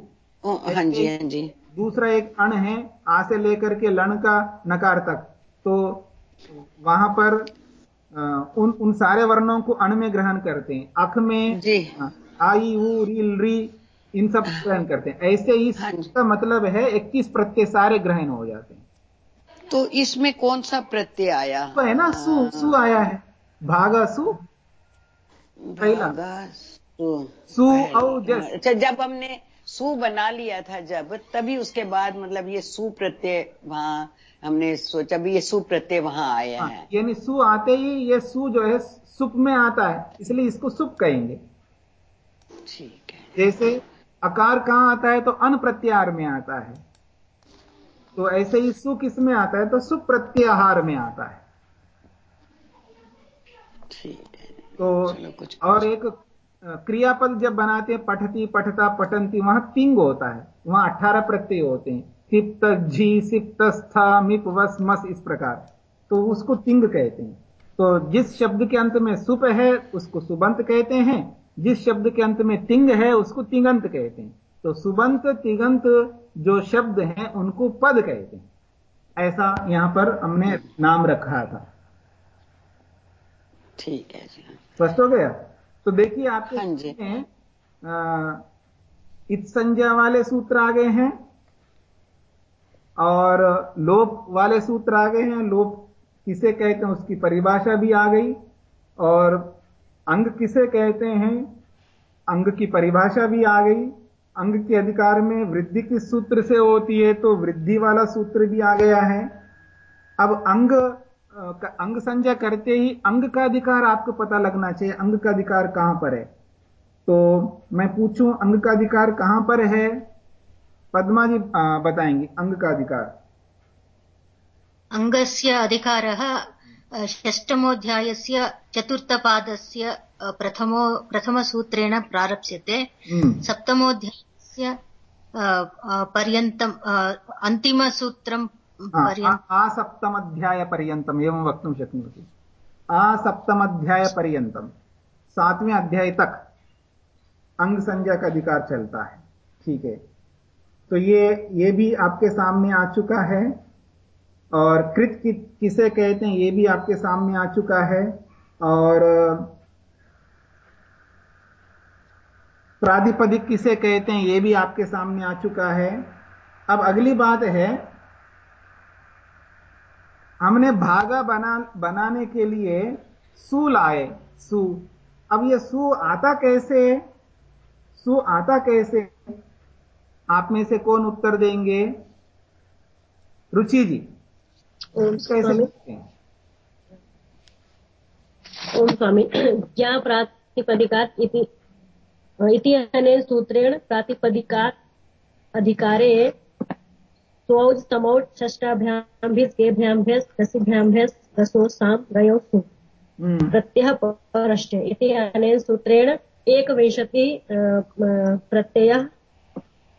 हाँ जी हाँ जी। दूसरा एक अण है आ से लेकर के लण का नकार तक। तो वहाँ पर उन उन सारे वर्णों को अण में ग्रहण करते हैं। अख में आई उ रील री इन सब ग्रहण करते हैं। ऐसे ही हाँ इसका मतलब है इक्कीस प्रत्यय सारे ग्रहण हो जाते हैं। तो इसमें कौन सा प्रत्यय आया? तो है ना सु सु आया है। भागा सु पहला। सु अच्छा जब हमने सु बना लिया था जब तभी उसके बाद मतलब ये सु प्रत्यय वहाँ हमने सोचा भी ये सु प्रत्यय वहाँ आया हाँ, है। यानी सु आते ही ये सु जो है सुप में आता है इसलिए इसको सुप कहेंगे। ठीक है। जैसे अकार कहाँ आता है तो अन प्रत्याहार में आता है। तो ऐसे ही सु किसमें आता है तो सुप प्रत्याहार में आता है। ठीक है। तो कुछ और एक क्रियापद जब बनाते हैं पठती पठता पठंती वहाँ तिंग होता है। वहाँ अठारह प्रत्यय होते हैं। सिप्त झी सिप्त स्था मिप वस मस इस प्रकार। तो उसको तिंग कहते हैं। तो जिस शब्द के अंत में सुप है उसको सुबंत कहते हैं। जिस शब्द के अंत में तिंग है उसको तिंगंत कहते हैं। तो सुबंत तिगंत जो शब्द हैं उनको पद कहते हैं। ऐसा यहाँ पर हमने नाम रखा था। ठीक है जी। स्पष्ट हो गया? तो देखिए आपके हाँ इत संज्ञा वाले सूत्र आ गए हैं। और लोप वाले सूत्र आ गए हैं। लोप किसे कहते हैं उसकी परिभाषा भी आ गई। और अंग किसे कहते हैं अंग की परिभाषा भी आ गई। अंग के अधिकार में वृद्धि किस सूत्र से होती है तो वृद्धि वाला सूत्र भी आ गया है। अब अंग अंग संज्ञा करते ही अंग का अधिकार आपको पता लगना चाहिए, अंग का अधिकार कहाँ पर है? तो मैं पूछूँ, अंग का अधिकार कहाँ पर है? पद्मा जी बताएँगी अंग का अधिकार। अङ्गस्य अधिकारः षष्टमोऽध्यायस्य चतुर्थपादस्य प्रथमो प्रथमसूत्रेण प्रारप्स्यते। हम्म, सप्तमोऽध्यायस्य पर्यन्तम् अन्तिमसूत्रं आसप्तमध्यायपर्यन्तम् एवं वक्तुं शक्नोति। आसप्तमध्यायपर्यन्तम् सातवें अध्याय तक अंग संज्ञा का अधिकार चलता है। ठीक है। तो ये ये भी आपके सामने आ चुका है। और कृत कि, किसे कहते हैं ये भी आपके सामने आ चुका है। और प्राधिपदिक किसे कहते हैं ये भी आपके सामने आ चुका है। अब अगली बात है हमने भागा बना बनाने के लिए सु लाए सु। अब ये सु आता कैसे? सु आता कैसे? आप में से कौन उत्तर देंगे? रुचि जी। कैसे लिखते हैं? ओम स्वामी। ज्ञा प्रातिपदिकात् इति इति अनेन सूत्रेण प्रातिपदिकात् अधिकारे स्वौज समौज षष्ठाभ्याम भी गेभ्याम भ्यस दसिभ्याम भ्यस दसो साम गयो सु। हम्म, प्रत्ययः परश्च इति अनेन सूत्रेण एकविंशति प्रत्ययाः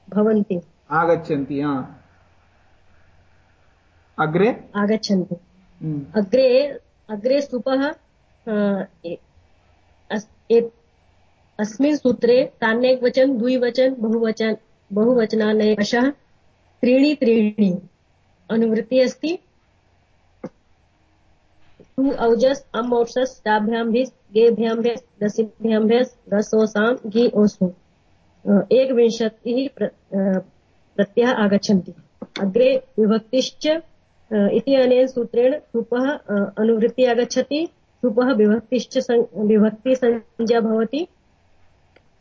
भवन्ति। आगच्छन्ति हाँ। अग्रे? आगच्छन्ति। हम्म, अग्रे अग्रे स्तुपः अस्मिन् सूत्रे तान्यैकवचन द्विवचन बहुवचन बहुवचनानयशः त्रीणि त्रीणि अनुवृत्ति अस्ति। तु औजस् अम् औषस् भिस् गेभ्यां दसिभ्यां दसोसां ओसु। एकविंशतिः प्र- अ, प्रत्ययः आगच्छन्ति। अग्रे विभक्तिश्च इति सूत्रेण अ, अनुवृत्ति आगच्छति। सुपः विभक्तिश्च सं- विभक्तिसंज्ञा भवति।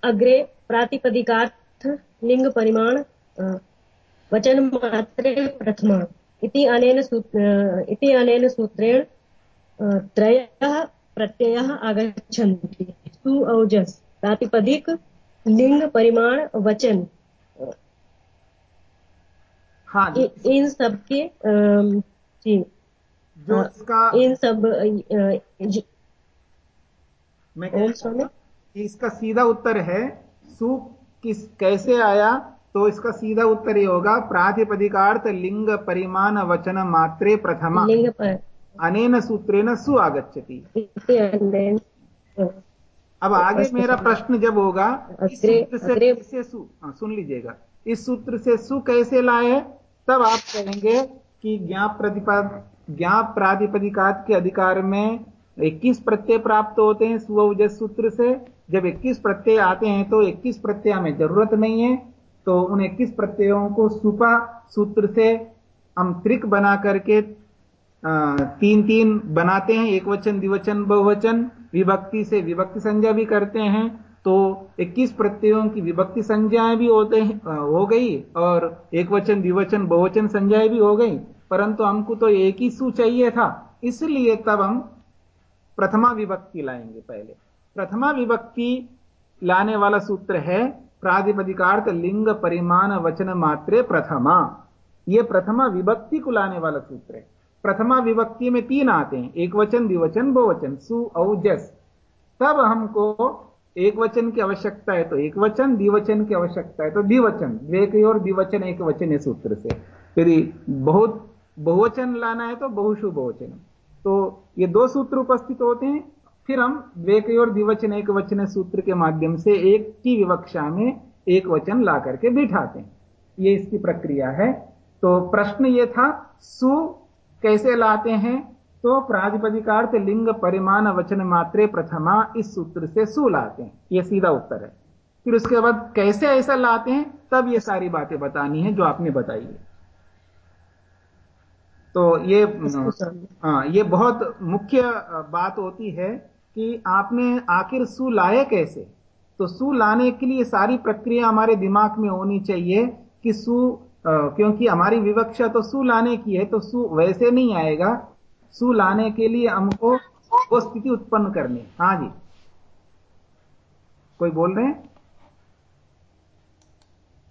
अग्रे प्रातिपदिकार्थ लिंग परिमाण वचन मात्रे प्रथमा। इति अनेन इति अनेन सूत्रेण त्रयः प्रत्ययः आगच्छन्ति। सु औजस्। प्रातिपदिक लिंग परिमाण वचन। हाँ इ- इन सब के जी। जो इसका इन सब मैं कह इसका सीधा उत्तर है सु किस कैसे आया तो इसका सीधा उत्तर ये होगा प्रातिपदिकार्थ लिंग परिमाण वचन मात्रे प्रथमा। लिंग पर। अनेन सूत्रेण सु आगच्छति अब आगे मेरा प्रश्न जब होगा इस सूत्र से कैसे सु हाँ, सुन लीजिएगा। इस सूत्र से सु कैसे लाए? तब आप कहेंगे कि ज्ञाप प्रतिपद ज्ञाप प्रातिपदिकात के अधिकार में 21 प्रत्यय प्राप्त होते हैं सुवजस सूत्र से। जब 21 प्रत्यय आते हैं तो 21 प्रत्यय हमें ज़रूरत नहीं है। तो उन 21 प्रत्ययों को सुपा सूत्र से हम त्रिक बना करके तीन तीन बनाते हैं, एक वचन, द्विवचन, बहुवचन, विभक्ति से विभक्ति संज्ञा भी करते हैं तो 21 प्रत्ययों की विभक्ति संज्ञाएँ भी होते हो गई, और एक वचन, द्विवचन, बहुवचन संज्ञाएँ भी हो गई, परंतु हमको तो एक ही सू चाहिए था, इसलिए तब हम प्रथमा विभक्ति लाएँगे पहले। प्रथमा विभक्ति लाने वाला सूत्र है प्रातिपदिकार्थ लिंग परिमाण वचन मात्रे प्रथमा। यह प्रथमा विभक्ति को लाने वाला सूत्र है। प्रथमा विभक्ति में तीन आते हैं। एक वचन द्विवचन, बहुवचन, सु, औ, जस। तब हमको एक वचन की आवश्यकता है तो एक वचन द्विवचन की आवश्यकता है तो द्विवचन। द्वे द्विवचन एक वचन है सूत्र से। यदि बहुत, बहुवचन लाना है तो बहुशु बहुवचन। तो ये दो सूत्र उपस्थित होते हैं, फिर हम द्वे की ओर द्विवचन एक वचन सूत्र के माध्यम से एक की विवक्षा में एक वचन ला करके बिठाते हैं। ये इसकी प्रक्रिया है। तो प्रश्न ये था, सु कैसे लाते हैं? तो प्रातिपदिकार्थ लिंग परिमाण वचन मात्रे प्रथमा इस सूत्र से सु लाते हैं। यह सीधा उत्तर है। फिर उसके बाद कैसे ऐसा लाते हैं? तब ये सारी बातें बतानी है जो आपने बताई है। तो ये हाँ ये बहुत मुख्य बात होती है कि आपने आखिर सु लाए कैसे? तो सु लाने के लिए सारी प्रक्रिया हमारे दिमाग में होनी चाहिए कि सु क्योंकि हमारी विवक्षा तो सु लाने की है तो सु वैसे नहीं आएगा। सु लाने के लिए हमको वो स्थिति उत्पन्न करनी है। जी। कोई बोल रहे हैं?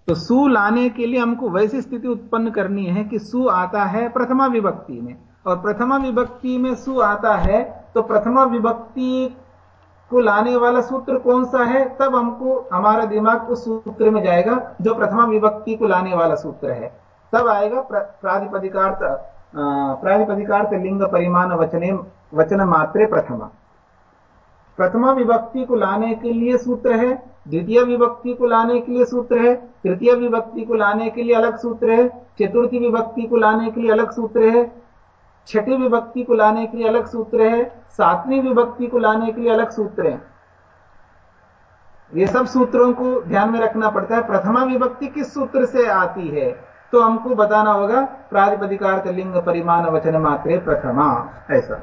तो सु लाने के लिए हमको वैसी स्थिति उत्पन्न करनी है कि सु आता है प्रथमा विभक्ति में। और प्रथमा विभक्ति में सु आता है तो प्रथमा विभक्ति को लाने वाला सूत्र कौन सा है, तब हमको, हमारा दिमाग उस सूत्र में जाएगा, जो प्रथमा विभक्ति को लाने वाला सूत्र है। तब आएगा प्राधिपदिकार्थ प्राधिपदिकार्थ लिंग परिमाण वचने, वचन मात्रे प्रथमा। प्रथमा विभक्ति को लाने के लिए सूत्र है, द्वितीय विभक्ति को लाने के लिए सूत्र है, तृतीय विभक्ति को लाने के लिए अलग सूत्र है, चतुर्थी विभक्ति को लाने के लिए अलग सूत्र है छठी विभक्ति को लाने के लिए अलग सूत्र है, सातवीं विभक्ति को लाने के लिए अलग सूत्र है। ये सब सूत्रों को ध्यान में रखना पड़ता है। प्रथमा विभक्ति किस सूत्र से आती है तो हमको बताना होगा प्रातिपदिकार्थ लिंग परिमाण वचन मात्रे प्रथमा, ऐसा।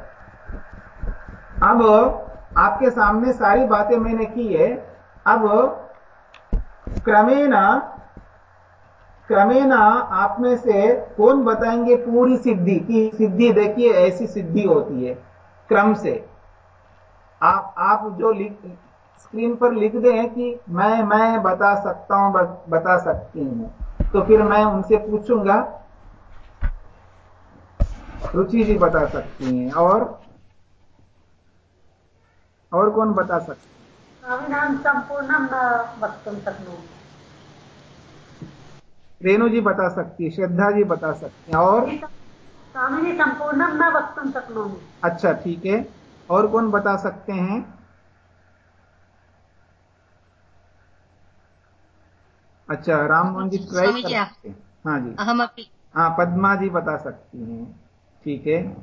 अब आपके सामने सारी बातें मैंने की है। अब क्रमेण क्रमेण आप में से कौन बताएँगे पूरी सिद्धि की सिद्धि देखिए, ऐसी सिद्धि होती है, क्रम से। आप आप जो लिख, स्क्रीन पर लिख दें कि मैं मैं बता सकता हूँ, बता सकती हूँ। तो फिर मैं उनसे पूछूँगा, रुचि जी बता सकती हैं, और और कौन बता सकते संपूर्ण वक्तुं रेणु जी बता सकती है श्रद्धा जी बता सकती हैं और? स्वामी जी संपूर्ण न शक्नोमि अच्छा ठीक है। और कौन बता सकते हैं? अच्छा राम मोहन जी ट्राई कर सकते हैं। हाँ जी। हम हाँ पद्मा जी बता सकती हैं। ठीक है।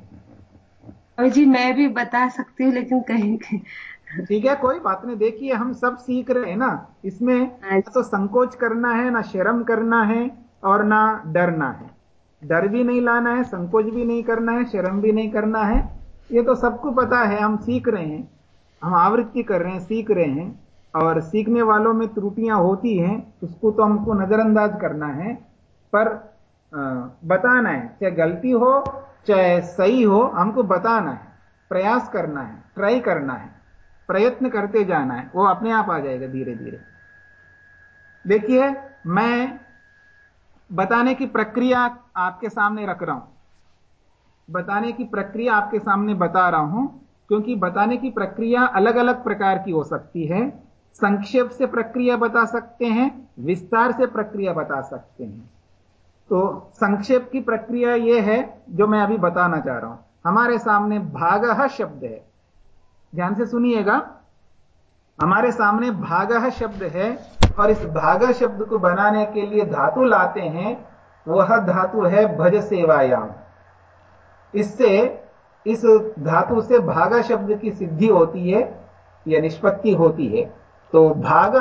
जी मैं भी बता सकती हूँ लेकिन कहीं ठीक है कोई बात नहीं। देखिए हम सब सीख रहे हैं ना। इसमें हाँ तो संकोच करना है ना शर्म करना है और ना डरना है। डर भी नहीं लाना है संकोच भी नहीं करना है शर्म भी नहीं करना है। ये तो सबको पता है हम सीख रहे हैं। हम आवृत्ति कर रहे हैं सीख रहे हैं। और सीखने वालों में त्रुटियाँ होती हैं उसको तो हमको नजरअंदाज करना है। पर बताना है चाहे गलती हो चाहे सही हो हमको बताना है प्रयास करना है ट्राई करना है। प्रयत्न करते जाना है, वो अपने आप आ जाएगा धीरे धीरे। देखिए, मैं बताने की प्रक्रिया आपके सामने रख रहा हूँ। बताने की प्रक्रिया आपके सामने बता रहा हूँ, क्योंकि बताने की प्रक्रिया अलग अलग प्रकार की हो सकती है। संक्षेप से प्रक्रिया बता सकते हैं, विस्तार से प्रक्रिया बता सकते हैं। तो संक्षेप की प्रक्रिया यह है, जो मैं अभी बताना चाह रहा हूँ। हमारे सामने भाग शब्द है। ध्यान से सुनिएगा। हमारे सामने भाग शब्द है और इस भाग शब्द को बनाने के लिए धातु लाते हैं, वह धातु है भज सेवायाम। इससे, इस धातु से भागा शब्द की सिद्धि होती है, या निष्पत्ति होती है। तो भाग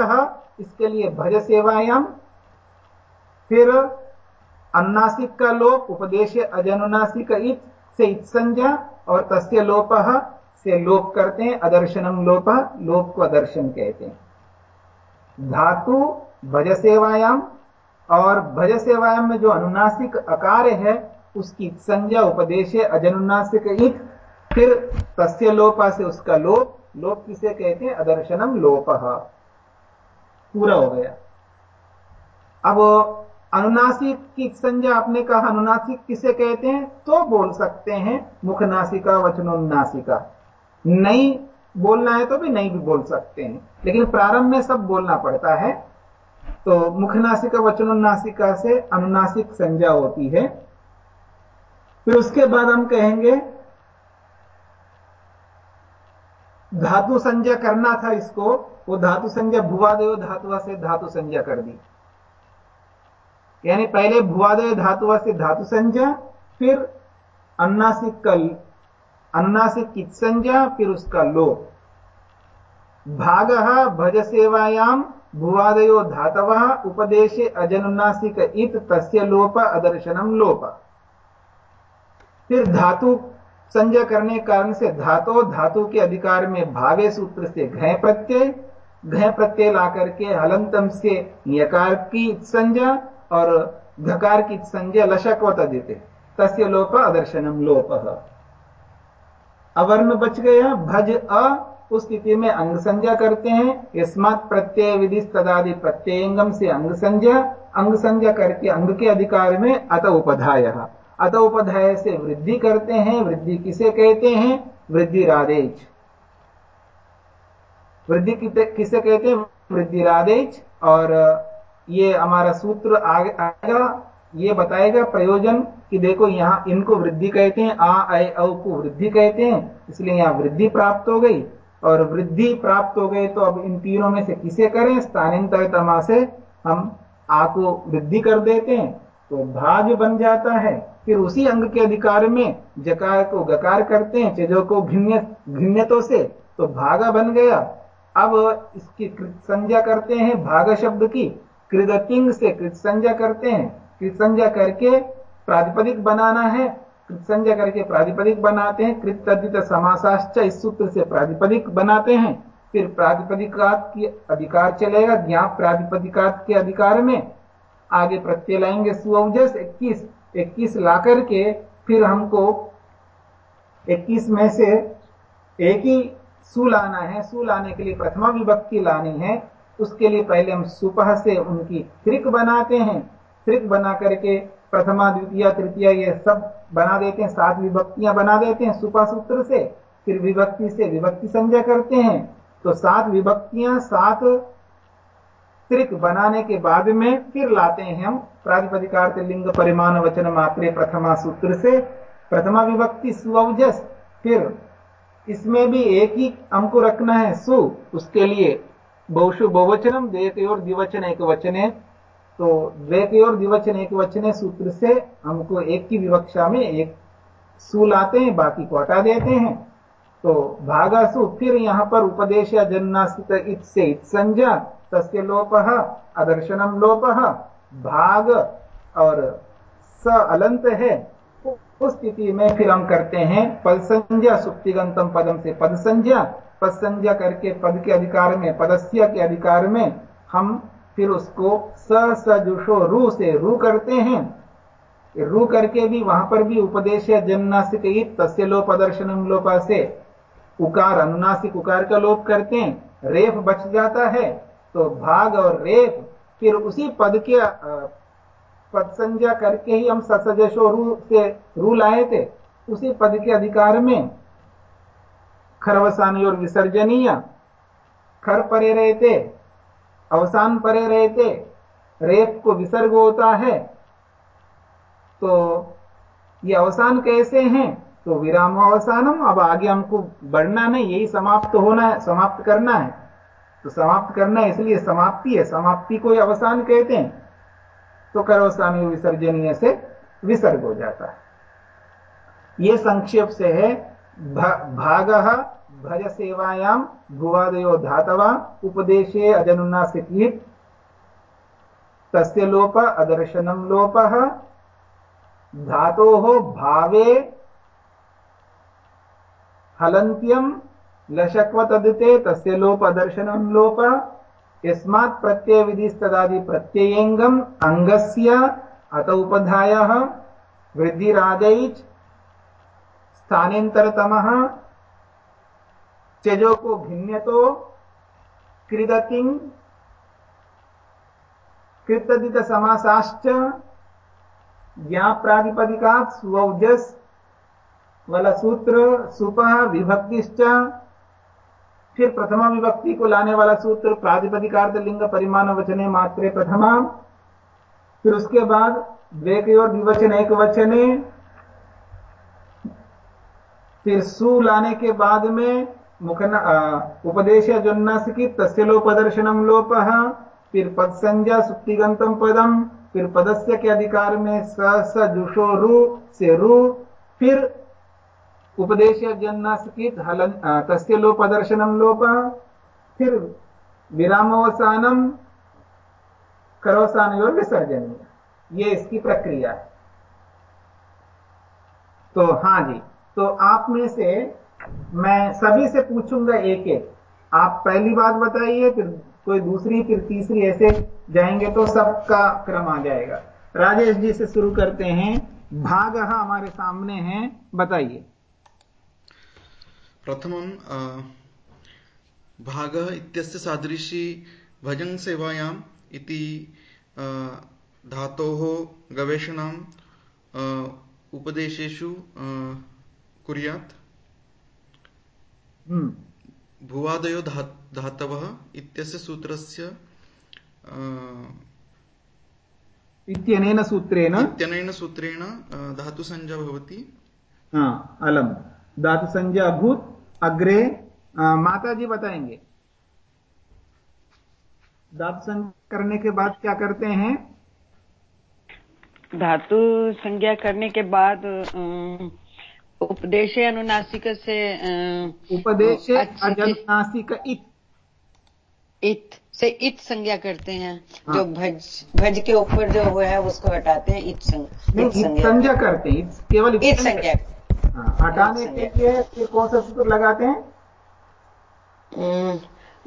इसके लिए भज सेवायाम। फिर, अन्नासिक का लोप उपदेश अजनुनासिक इत से इत संज्ञा और तस्य लोप से लोप करते हैं, अदर्शनम लोप लोप को अदर्शन कहते हैं। धातु भज सेवायाम और भज सेवायाम में जो अनुनासिक अकार है, उसकी संज्ञा, उपदेश अजनुनासिक इत फिर तस्य लोपा से उसका लोप लोप किसे कहते हैं? अदर्शनम लोप। पूरा हो गया। अब अनुनासिक की संज्ञा आपने कहा, अनुनासिक किसे कहते हैं? तो बोल सकते हैं, मुखनासिका, वचनोन्नासिका। नहीं बोलना है तो भी नहीं भी बोल सकते हैं। लेकिन प्रारंभ में सब बोलना पड़ता है। तो मुखनासिका, वचनोन्नासिका से अनुनासिक संज्ञा होती है। फिर उसके बाद हम कहेंगे, धातु संज्ञा करना था इसको, वो धातु संज्ञा भुवादेव धातु से धातु संज्ञा कर दी। यानी पहले भुवादय धातु से धातु संज्ञा, फिर अन्नासिक कल अन्नासिक कित संज्ञा फिर उसका लोप भाग भज सेवायाम भुवादयो धातव उपदेशे अजनुनासिक इत तस्य लोप अदर्शनम लोप। फिर धातु संज्ञा करने कारण से धातो धातु के अधिकार में भावे सूत्र से घय प्रत्यय घय प्रत्यय ला करके हलंतम से यकार की संज्ञा और घकार की संज्ञा लशकवत देते। तस्य लोप अदर्शनम लोप। अवर्ण बच गया, भज अ, उस स्थिति में अंग संज्ञा करते हैं। यस्मात प्रत्यय विधि तदादि प्रत्ययंगम से अंग संज्ञा अंग संज्ञा करके अंग के अधिकार में अत उपधाय। अत उपधाय से वृद्धि करते हैं, वृद्धि किसे कहते हैं? वृद्धि राधेच वृद्धि किसे कहते हैं? वृद्धि राधेच और ये हमारा सूत्र आएगा ये बताएगा प्रयोजन कि देखो यहाँ इनको वृद्धि कहते हैं, आ अय औ को वृद्धि कहते हैं, इसलिए यहाँ वृद्धि प्राप्त हो गई। और वृद्धि प्राप्त हो गई तो अब इन तीनों में से किसे करें? स्थानांतर तमा से हम आ को वृद्धि कर देते हैं। तो भाज बन जाता है। फिर उसी अंग के अधिकार में जकार को गकार करते हैं, चेजों को भिन्न भिन्नतों से। तो भागा बन गया। अब इसकी संज्ञा करते हैं भाग शब्द की। कृदतिंग से कृत संज्ञा करते हैं। कृत संज्ञा करके प्रातिपदिक बनाना है कृत संज्ञा करके प्रातिपदिक बनाते हैं कृत तद्धित समासाश्च इस सूत्र से प्रातिपदिक बनाते हैं, फिर प्रातिपदिकात की अधिकार चलेगा ज्ञाप प्रातिपदिकात के अधिकार में। आगे प्रत्यय लाएँगे सुअवजस, इक्कीस इक्कीस ला करके फिर हमको इक्कीस में से एक ही सु लाना है, सु लाने के लिए प्रथमा विभक्ति लानी है, उसके लिए पहले हम सुपह से उनकी त्रिक बनाते हैं। त्रिक बना करके प्रथमा, द्वितीय, तृतीय, ये सब बना देते हैं, सात विभक्तियाँ बना देते हैं सुपा सूत्र से, फिर विभक्ति से विभक्ति संजय करते हैं। तो सात विभक्तियाँ सात त्रिक बनाने के बाद में फिर लाते हैं हम प्रातिपदिकार्थ लिंग परिमाण वचन मात्रे प्रथमा सूत्र से। प्रथमा विभक्ति सुअवजस फिर इसमें भी एक ही हमको रखना है, सु, उसके लिए बहुशु बहुवचनम देते और द्विवचन एक वचने तो द्वेत और द्विवचन एक वचने सूत्र से, हमको एक की विवक्षा में एक सु लाते हैं, बाकी को हटा देते हैं। तो भागासु फिर यहाँ पर उपदेश जन्नास्थित इत से इत संज्ञा, तस्य लोप अदर्शनम लोप, भाग और स अलंत है। उस स्थिति में फिर हम करते हैं पद संज्ञा, सुप्तिगंतम पदम से पद संज्ञा। पद संज्ञा करके पद के अधिकार में, पदस्य के अधिकार में हम फिर उसको स सजुषो रू से रू करते हैं। रू करके भी वहाँ पर भी उपदेश जन्नासिक तस्य लोप दर्शनम लोपा से उकार, अनुनासिक उकार का लोप करते हैं। रेफ बच जाता है तो भाग और रेफ, फिर उसी पद के पद संज्ञा करके ही हम ससजशो रू से रू लाए थे। उसी पद के अधिकार में खरवसानी और विसर्जनीय, खर परे रहते। अवसान परे रहते, रेप को विसर्ग होता है तो ये अवसान कैसे हैं? तो विराम अवसानम, अब आगे हमको बढ़ना नहीं, यही समाप्त होना है, समाप्त करना है। तो समाप्त करना है, इसलिए समाप्ति है, समाप्ति को अवसान कहते हैं। तो करवसानी विसर्जनीय से विसर्ग हो जाता है। यह संक्षेप से है भाग भज सेवायाम भुवादयो धातवा उपदेशे अजनुनासिकीत तस्य लोप अदर्शनम लोप। धातो भावे हलंत्यम लशक्व तदते तस्य लोप अदर्शनम लोप। यस्मात् प्रत्यय विधिस्तदादि प्रत्ययंगम अंगस्य अत उपधाय। वृद्धिरादैच स्थानेतरतम चजो को भिन्नतो कृदतिंग कृतदित समासाश्च ज्ञा प्रातिपदिकात् सुवौजस वाला सूत्र सुप विभक्तिश्च। फिर प्रथमा विभक्ति को लाने वाला सूत्र प्रातिपदिकार्थ लिंग परिमाण वचने मात्रे प्रथमा। फिर उसके बाद द्वेक और द्विवचन एक वचने। फिर सु लाने के बाद में मुखन उपदेश जोन्नास की तस्लोपदर्शनम लोप फिर पद संज्ञा सुप्तिगंतम पदम फिर पदस्य के अधिकार में स स जुषो रू, से रू, फिर उपदेश जन्नास्कित हलन तस्य लोपदर्शनम लोप, फिर विरामवसानम करवसान और विसर्जनीय ये इसकी प्रक्रिया है। तो हाँ जी तो आप में से मैं सभी से पूछूँगा एक एक। आप पहली बात बताइए, फिर कोई दूसरी, फिर तीसरी, ऐसे जाएँगे तो सबका क्रम आ जाएगा। राजेश जी से शुरू करते हैं। भाग हमारे सामने हैं। बताइए। प्रथमं भागः इत्यस्य सादृशी भजन सेवायाम् इति धातोः गवेषणाम् उपदेशेषु कुर्यात्। भुवादयो धा धातवः इत्यस्य सूत्रस्य अ, इत्यनेन सूत्रेण इत्यनेन सूत्रेण धातुसंज्ञा भवति। हाँ अलम। धातु संज्ञा अभूत अग्रे आ, माता जी बताएँगे। धातु संज्ञा करने के बाद क्या करते हैं? धातु संज्ञा करने के बाद उपदेशे अनुनासिक से अम, उपदेशे अजन्नासिक इत। इत से इत संज्ञा करते हैं। हाँ। जो भज भज के ऊपर जो हुआ है उसको हटाते हैं इत संज्ञा। करते हैं केवल इत संज्ञा हाँ, हटाने के लिए कौन सा सूत्र लगाते हैं?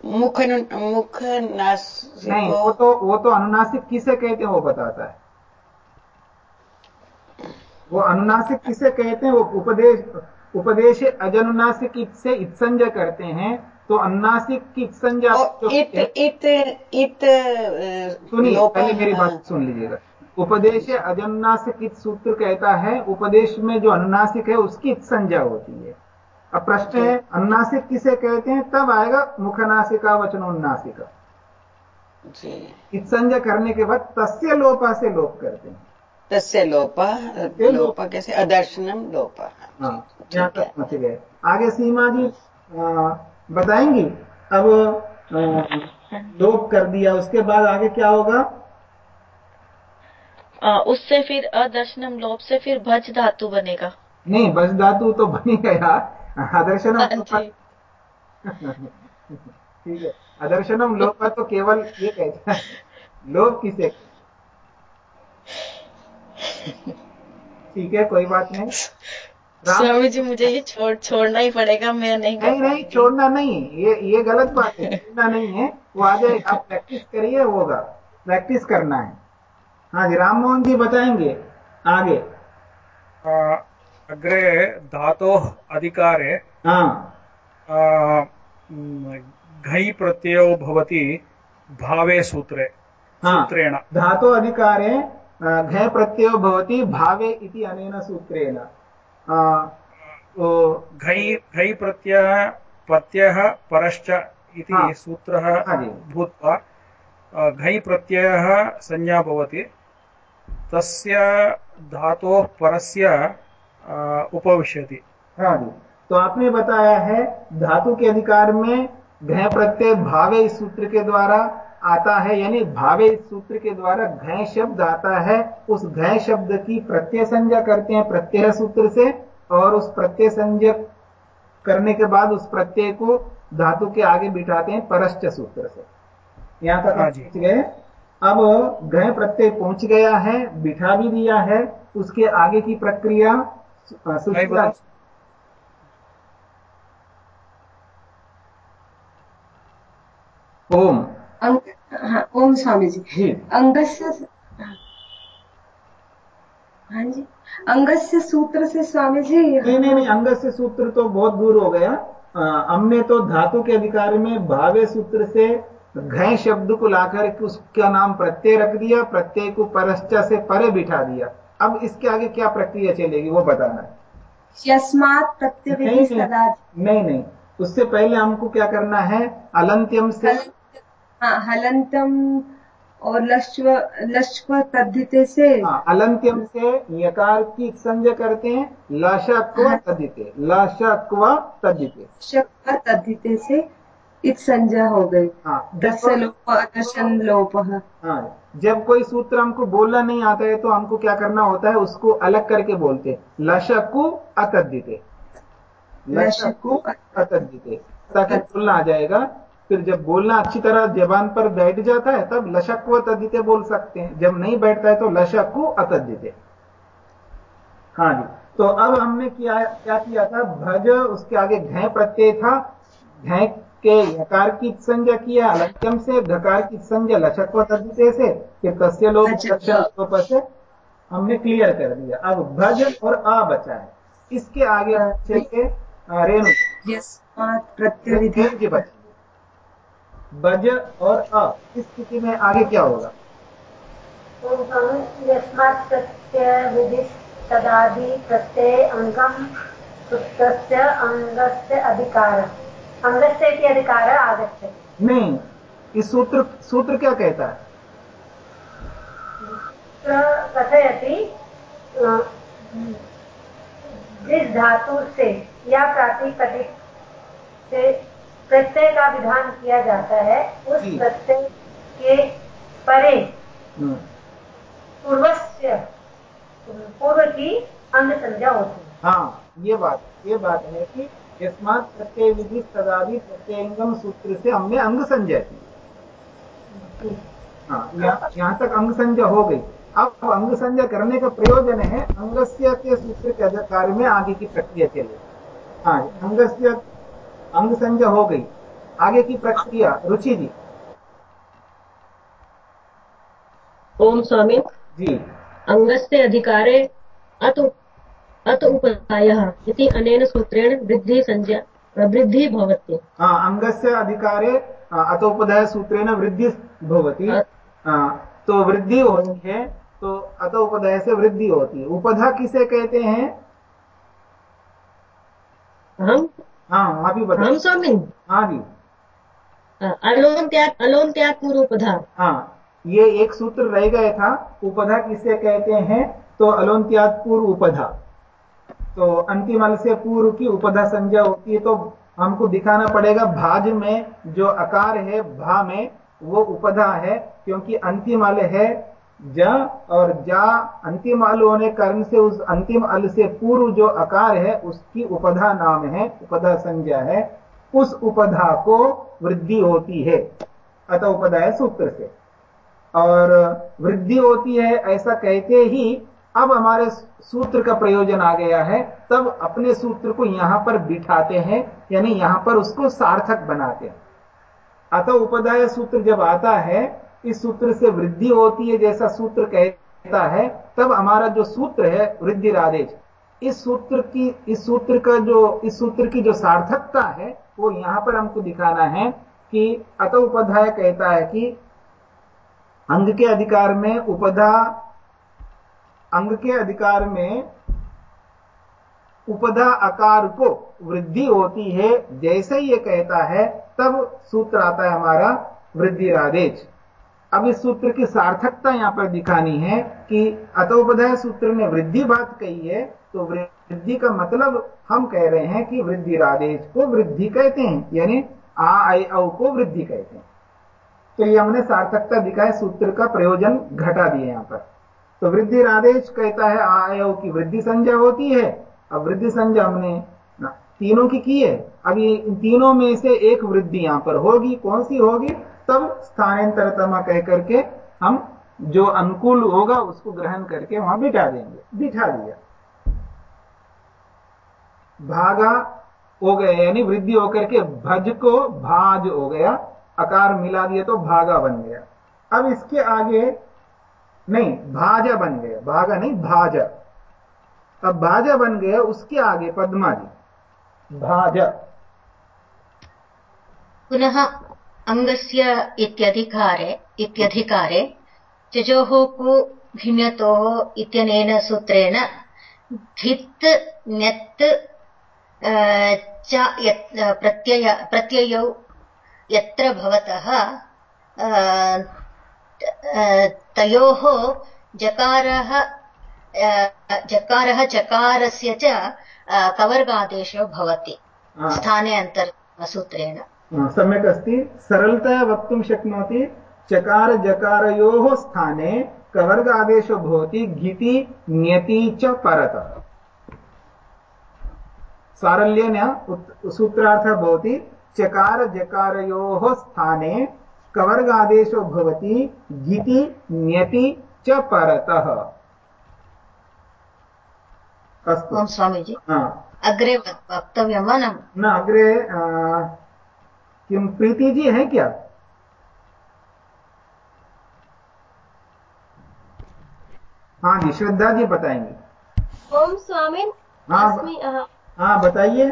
मुख मुख नासिक नहीं वो तो वो तो अनुनासिक किसे कहते हैं वो बताता है। वो अनुनासिक किसे कहते हैं वो उपदेश उपदेश अजनुनासिक इत से इत्संज्ञा करते हैं तो अनुनासिक की जो इत इत इत सुनिए पहले मेरी हाँ, बात सुन लीजिएगा। उपदेश अजनुनासिक इत सूत्र कहता है उपदेश में जो अनुनासिक है उसकी इत संज्ञा होती है। अब प्रश्न है अनुनासिक किसे कहते हैं तब आएगा मुखनासिका वचनोन्नासिका। इत संज्ञा करने के बाद तस्य लोपा से लोप करते हैं। तस्य लोपा लोप। कैसे? अदर्शनम लोपा। हाँ यहाँ तक पहुँच गए। आगे सीमा जी बताएँगी? अब लोप कर दिया। उसके बाद आगे क्या होगा? अ, उससे फिर अदर्शनम लोप से फिर भज धातु बनेगा। नहीं भज धातु तो बनी गया आदर्शनम हाँ ठीक है। आदर्शनम लोपा तो केवल ये कहता है। लोप किसे? ठीक है कोई बात नहीं। राम? स्वामी जी मुझे ये छोड़ छोड़ना ही पड़ेगा मैं नहीं नहीं नहीं छोड़ना नहीं ये ये गलत बात है छोड़ना नहीं है वो आ जाएगा आप प्रैक्टिस करिए होगा। प्रैक्टिस करना है। हाँ जी राम मोहन जी बताएँगे आगे। अ, अग्रे धातोः अधिकारे हाँ। अ, घञ् प्रत्ययो भवति भावे सूत्रे हाँ सूत्रेण। धातो अधिकारे घय प्रत्ययो भवति भावे इति अनेन सूत्रेण। घञ् घञ् प्रत्ययः प्रत्ययः परश्च इति। सूत्रः भूत्वा घञ् प्रत्ययः संज्ञा भवति। तस्य धातोः परस्य उपविशति। हाँ तो आपने बताया है धातु के अधिकार में घय प्रत्यय भावे इस सूत्र के द्वारा आता है यानी भावे इस सूत्र के द्वारा घय शब्द आता है उस घय शब्द की प्रत्यय संज्ञा करते हैं प्रत्यय सूत्र से और उस प्रत्यय संज्ञा करने के बाद उस प्रत्यय को धातु के आगे बिठाते हैं परश्च सूत्र से। यहाँ तक हाँ। पहुँच गए। अब घय प्रत्यय पहुँच गया है बिठा भी दिया है उसके आगे की प्रक्रिया ओम। ओम स्वामी जी। अंगस्य हाँ जी। अंगस्य सूत्र से स्वामी जी नहीं नहीं नहीं अंग से सूत्र तो बहुत दूर हो गया। हमने तो धातु के अधिकार में भावे सूत्र से घय शब्द को लाकर उसका नाम प्रत्यय रख दिया प्रत्यय को परश्चा से परे बिठा दिया। अब इसके आगे क्या प्रक्रिया चलेगी वो बताना है। यस्मात प्रत्यविधि नहीं नहीं उससे पहले हमको क्या करना है? अलंत्यम से हाँ हलंतम और लश्व लश्व तद्धिते से। हाँ, अलंत्यम से यकार की संज्ञा करते हैं लाशक्व तद्धिते लाशक्व तद्धिते। शक्व तद्धिते से इत संज्ञा हो गई। हाँ दस्य लोप अदर्शन लोप। हाँ जब कोई सूत्र हमको बोलना नहीं आता है तो हमको क्या करना होता है उसको अलग करके बोलते हैं। लशकु अतद्दिते लशकु अतद्दिते ताकि बोलना आ जाएगा। फिर जब बोलना अच्छी तरह जबान पर बैठ जाता है तब लशक्व तद्दिते बोल सकते हैं। जब नहीं बैठता है तो लशकु अतद्दिते हाँ जी। तो अब हमने किया क्या किया था? भज उसके आगे घय प्रत्यय था। घय के यकार की संज्ञा किया अलंत्यम से धकार की संज्ञा लचक तद्धिते से फिर तस्य लोप अच्छा। से हमने क्लियर कर दिया। अब भज और अ बचा है। इसके आगे रेणु। प्रत्यविधि बचा बज और अ इस स्थिति में आगे क्या होगा? तदादि प्रत्यय अंगम अंगस्य अधिकार। अंगस्य अधिकार आगच्छति। नहीं इस सूत्र सूत्र क्या कहता है? कथयति जिस धातु से या प्रातिपदिक से प्रत्यय का विधान किया जाता है उस प्रत्यय के परे। हम्म, पूर्वस्य पूर्व की अंग संज्ञा होती है। हाँ ये बात ये बात है कि यस्मात प्रत्यय विधि तदादि प्रत्ययंगम सूत्र से हमने अंग संज्ञा की हाँ यहाँ यहाँ तक अंग संज्ञा हो गई। अब अंग संज्ञा करने का प्रयोजन है अंगस्य के सूत्र के अधिकार में आगे की प्रक्रिया के लिए हाँ अंगस्य अंग संज्ञा हो गई। आगे की प्रक्रिया रुचि जी। ओम स्वामी। जी। अङ्गस्य अधिकारे अत अत उपायः इति अनेन सूत्रेण वृद्धि संज्ञा वृद्धिः भवति। हाँ अंगस्य अधिकारे अतोपदय सूत्रेण वृद्धि भवति। तो वृद्धि होती है तो अतोपदय से वृद्धि होती है। उपधा किसे कहते हैं? हम हाँ बताओ स्वामी। हाँ अलोन त्याग अलोन त्याग पूर्वपधा हाँ ये एक सूत्र रह गया था उपधा किसे कहते हैं? तो अलोन्त्यात पूर्व उपधा। तो अंतिम अल से पूर्व की उपधा संज्ञा होती है तो हमको दिखाना पड़ेगा भाज में जो अकार है भा में वो उपधा है क्योंकि अंतिम अल है ज और जा अंतिम अल होने कारण से उस अंतिम अल से पूर्व जो अकार है, उसकी उपधा नाम है, उपधा संज्ञा है, उस उपधा को वृद्धि होती है। अतः उपधा है सूत्र से। और वृद्धि होती है ऐसा कहते ही अब हमारे सूत्र का प्रयोजन आ गया है। तब अपने सूत्र को यहाँ पर बिठाते हैं, यानी यहाँ पर उसको सार्थक बनाते हैं। अतः उपदाय सूत्र जब आता है इस सूत्र से वृद्धि होती है, जैसा सूत्र कहता है, तब हमारा जो सूत्र है, वृद्धि रादेश इस सूत्र की, इस सूत्र का जो, इस सूत्र की जो सार्थकता है, वो यहाँ पर हमको दिखाना है कि अत उपाध्याय कहता है कि अंग के अधिकार में उपधा, अंग के अधिकार में उपधा आकार को वृद्धि होती है, जैसे ये कहता है, तब सूत्र आता है हमारा वृद्धि रादेश अब इस सूत्र की सार्थकता यहाँ पर दिखानी है कि अतोपधाय सूत्र ने वृद्धि बात कही है तो वृद्धि का मतलब हम कह रहे हैं कि वृद्धि रादेश को वृद्धि कहते हैं, यानी आ आई औ को वृद्धि कहते हैं। तो ये हमने सार्थकता दिखाए सूत्र का प्रयोजन घटा दिए यहाँ पर। तो वृद्धि आदेश कहता है आयो की वृद्धि संज्ञा होती है, अब वृद्धि संज्ञा हमने तीनों की की है, अब ये तीनों में से एक वृद्धि यहाँ पर होगी, कौन सी होगी? तब स्थानांतरतमा कह करके हम जो अनुकूल होगा उसको ग्रहण करके वहाँ बिठा देंगे। बिठा दिया। भागा हो गया, यानी वृद्धि होकर के भज को भाज हो गया आकार मिला दिया तो भागा बन गया। अब इसके आगे नहीं, भाजा बन गया। भागा नहीं, भाजा। अब भाजा बन गया, उसके आगे पद्मा जी। भाजा। पुनः अङ्गस्य इत्यधिकारे इत्यधिकारे चजोः कु भिन्नतोः इत्यनेन सूत्रेण धित् ण्यत् च यत् प्रत्यय प्रत्ययौ यत्र भवतः तयोः जकारः जकारः चकारस्य च कवर्गादेशो भवति स्थाने अन्तर्सूत्रेण हा, सम्यक् अस्ति। सरलतया वक्तुं शक्नोति चकार जकारयोः स्थाने कवर्ग आदेशो भवति घिति ण्यति च परतः। सारल्येन सूत्रार्थः भवति चकार जकारयोः स्थाने कवर्ग आदेशो भवति घिति ण्यति च परतः। अस्तु। स्वामीजी। अग्रे वक्- वक्तव्यं वा न? अग्रे किम प्रीति जी है क्या? हाँ जी श्रद्धा जी बताएँगे। ओम स्वामी हाँ हाँ बताइए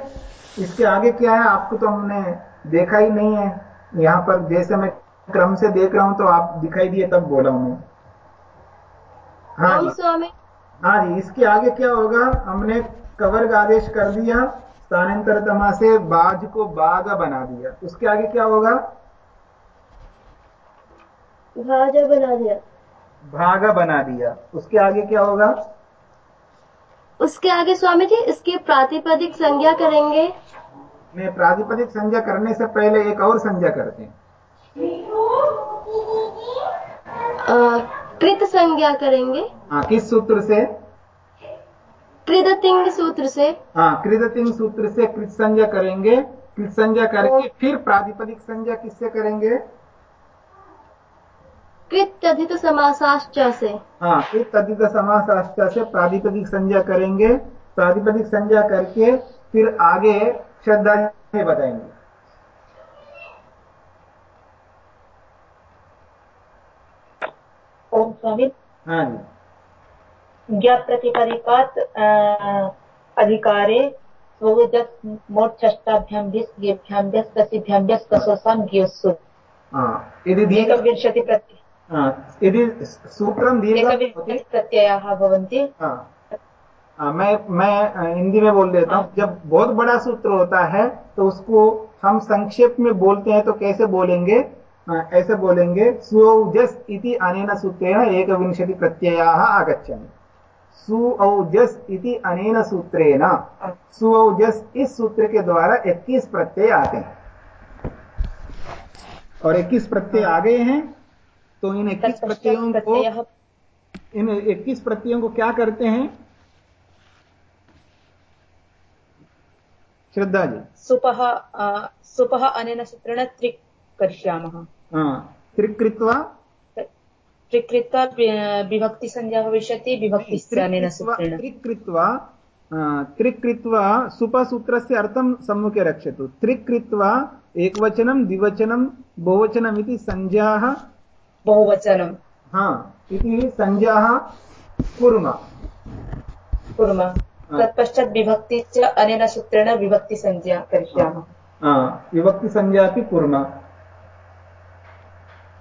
इसके आगे क्या है? आपको तो हमने देखा ही नहीं है। यहाँ पर जैसे मैं क्रम से देख रहा हूँ तो आप दिखाई दिए तब बोला हूँ मैं। हाँ जी। हाँ जी इसके आगे क्या होगा? हमने कवर का आदेश कर दिया। स्थानांतरतमा से बाज को बागा बना दिया। उसके आगे क्या होगा? भाजा बना दिया। भागा बना दिया। उसके आगे क्या होगा? उसके आगे स्वामी जी इसकी प्रातिपदिक संज्ञा करेंगे। मैं प्रातिपदिक संज्ञा करने से पहले एक और संज्ञा करते हैं। कृत संज्ञा करेंगे। हाँ किस सूत्र से? कृदतिंग सूत्र से हाँ कृततिंग सूत्र से कृत संज्ञा करेंगे कृत संज्ञा करके फिर प्रातिपदिक संज्ञा किससे करेंगे? कृत तथित समासाश्च से हाँ कृत तद्धित समासाष्टा से प्रातिपदिक संज्ञा करेंगे। प्रातिपदिक संज्ञा करके फिर आगे श्रद्धा बताएँगे। ओम स्वामी। हाँ जी। अधिकारे स्वजस दिस हाँ यदि एकविंशति प्रत्यय हाँ यदि भवन्ति। हाँ हाँ, मैं मैं हिंदी में बोल देता हूँ। जब बहुत बड़ा सूत्र होता है तो उसको हम संक्षेप में बोलते हैं तो कैसे बोलेंगे? हाँ, ऐसे बोलेंगे सुऔजस इति अनेन सूत्रेण एकविंशति प्रत्ययाः आगच्छन्ति। सुऔजस इति अनेन सूत्रेण। सुऔजस इस सूत्र के द्वारा 21 प्रत्यय आते हैं। और 21 प्रत्यय आ गए हैं तो इन 21 प्रत्ययों को इन 21 प्रत्ययों को क्या करते हैं? श्रद्धा जी। सुपः अ, सुपः अनेन सूत्रेण त्रिक् करिष्यामः। हाँ त्रिकृत्वा त्रिकृत्वा विभक्तिसंज्ञा भविष्यति विभक्तिस्य अनेन सूत्रेण। त्रिकृत्वा त्रिकृत्वा सुपसूत्रस्य अर्थं सम्मुखे रक्षतु। त्रिकृत्वा एकवचनं द्विवचनं बहुवचनमिति संज्ञाः। बहुवचनं। हा इति संज्ञाः कुर्मः। कुर्मः। तत्पश्चात् विभक्तिश्च अनेन सूत्रेण विभक्तिसंज्ञा करिष्यामः। हा, विभक्तिसंज्ञा अपि कुर्मः।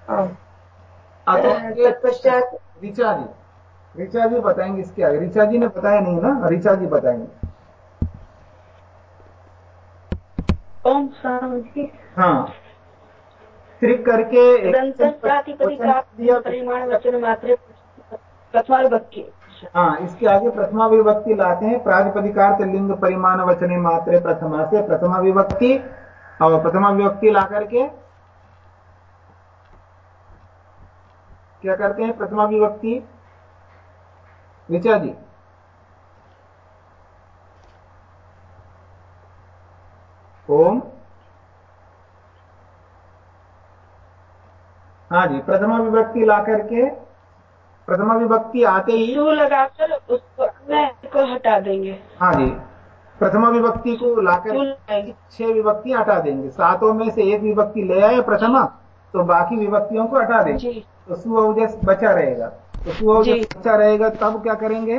आम्। अतः तत्पश्चात् ऋचा जी ऋचा जी बताएँगे इसके आगे। ऋचा जी ने बताया नहीं ना? ऋचा जी बताएँगे। ओम स्वामी। हाँ। त्रिक करके एक दंतन प्रातिपदिका दिया। परिमाण वचन मात्र प्रथमा विभक्ति हाँ इसके आगे प्रथमा विभक्ति लाते हैं। प्रातिपदिकार्थ लिंग परिमाण वचने मात्र प्रथमा से प्रथमा विभक्ति और प्रथमा विभक्ति ला करके क्या करते हैं? प्रथमा विभक्ति। ऋचा जी ओम। हाँ जी प्रथमा विभक्ति ला करके प्रथमा विभक्ति आते ही टू लगाकर उसको हटा देंगे। हाँ जी प्रथमा विभक्ति को लाकर छह विभक्ति हटा देंगे। सातों में से एक विभक्ति ले आए प्रथमा। तो बाकी विभक्तियों को हटा देंगे। जी। तो सुअवजस बचा रहेगा। तो सुअवजस बचा रहेगा तब क्या करेंगे?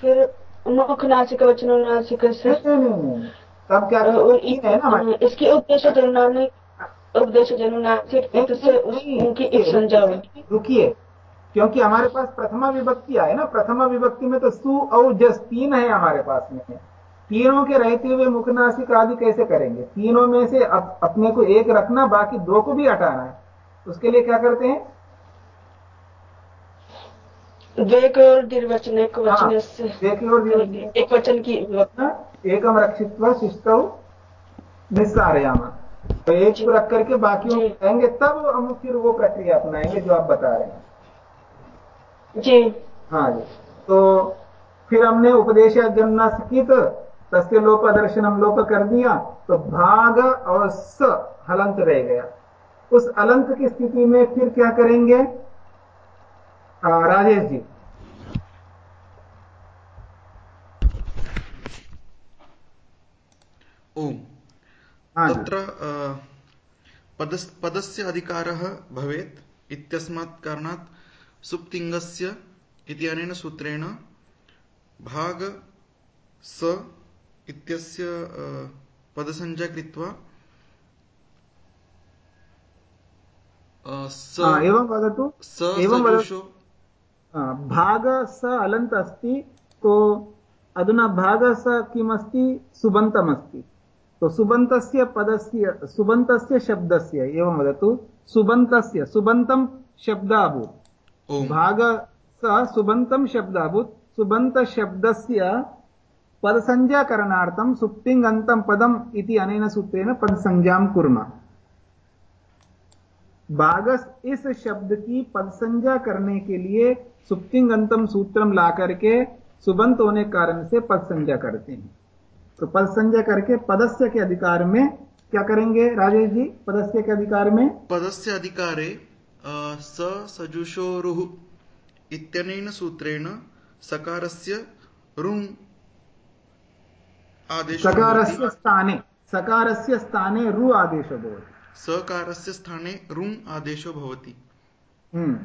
फिर मुख नासिक वचन नासिक। तब क्या है ना इसकी उपदेश जनुनानी उपदेश जनुनासिक उनकी रुकिए क्योंकि हमारे पास प्रथमा विभक्ति आए ना। प्रथमा विभक्ति में तो सु और जस तीन है हमारे पास में। तीनों के रहते हुए मुखनासिक आदि कैसे करेंगे? तीनों में से अप, अपने को एक रखना बाकी दो को भी हटाना है। उसके लिए क्या करते हैं? द्वेक और निर्वचन एक वचन से देखिए और एक वचन की एकम रक्षित्वा शिष्टौ निस्सारयामा। तो एक को रख करके बाकियों को कहेंगे तब हम फिर वो प्रक्रिया अपनाएँगे जो आप बता रहे हैं। जी। हाँ जी। तो फिर हमने उपदेश की सकित तस्य लोप दर्शनम लोप कर दिया तो भाग और स हलंत रह गया। उस अलंत की स्थिति में फिर क्या करेंगे? आ, राजेश जी। ओम। हाँ तत्र पदस् पदस्य अधिकारः भवेत् इत्यस्मात् कारणात् सुप्तिङ्गस्य इत्यनेन सूत्रेण भाग स इत्यस्य पदसंज्ञा कृत्वा स एवं वदतु। स एवं वदतु। भाग स अलन्त अस्ति तो अधुना भाग स किमस्ति? सुबन्तमस्ति। तो सुबन्तस्य पदस्य सुबन्तस्य शब्दस्य एवं वदतु। सुबन्तस्य सुबन्तं शब्दाभूत्। ओम्। भाग स सुबन्तं शब्दाभूत्। सुबन्तशब्दस्य पदसंज्ञाकरणार्थं सुप्तिङन्तं पदम् इति अनेन सूत्रेण पदसंज्ञां कुर्मः। बागस इस शब्द की पदसंज्ञा करने के लिए सुप्तिंगंतम सूत्रम ला करके सुबंत होने कारण से पद संज्ञा करते हैं। तो पद संज्ञा करके पदस्य के अधिकार में क्या करेंगे राजेश जी? पदस्य के अधिकार में? पदस्य अधिकारे स सजुषोरुः इत्यनेन सूत्रेण आदेशो भवति सकारस्य स्थाने सकारस्य स्थाने रु आदेशो भवति। सकारस्य स्थाने रुङ् आदेशो भवति। हम्म।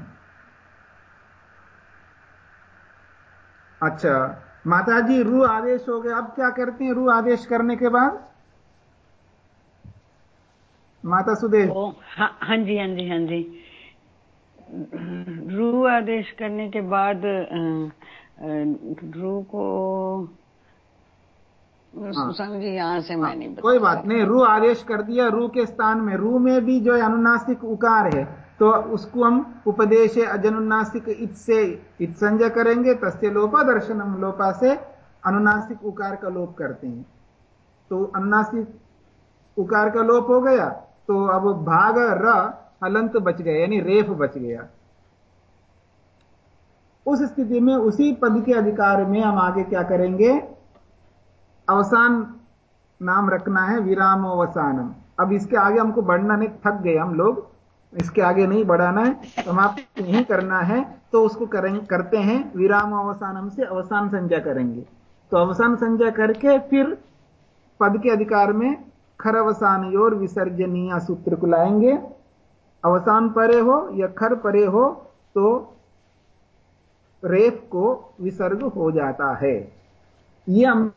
अच्छा माता जी रू आदेश हो गया। अब क्या करते हैं? रू आदेश करने के बाद? माता सुदेश। हाँ हाँ जी हाँ जी हाँ जी। रू आदेश करने के बाद रू को। स्वामी जी यहाँ से मैं नहीं कोई बात नहीं रू आदेश कर दिया रू के स्थान में रू में भी जो है अनुनासिक उकार है तो उसको हम उपदेश अजनुनासिक इत से इत संजय करेंगे तस्य लोपा दर्शनम लोपा से अनुनासिक उकार का लोप करते हैं। तो अनुनासिक उकार का लोप हो गया तो अब भाग र हलंत बच गया यानी रेफ बच गया। उस स्थिति में उसी पद के अधिकार में हम आगे क्या करेंगे? अवसान नाम रखना है विरामोवसानम। अब इसके आगे हमको बढ़ना नहीं, थक गए हम लोग। इसके आगे नहीं बढ़ाना है तो आप यही करना है तो उसको करेंगे करते हैं विराम अवसानम से अवसान संज्ञा करेंगे। तो अवसान संज्ञा करके फिर पद के अधिकार में खर अवसान योर विसर्जनीय सूत्र को लाएँगे। अवसान परे हो या खर परे हो तो रेफ को विसर्ग हो जाता है। ये हम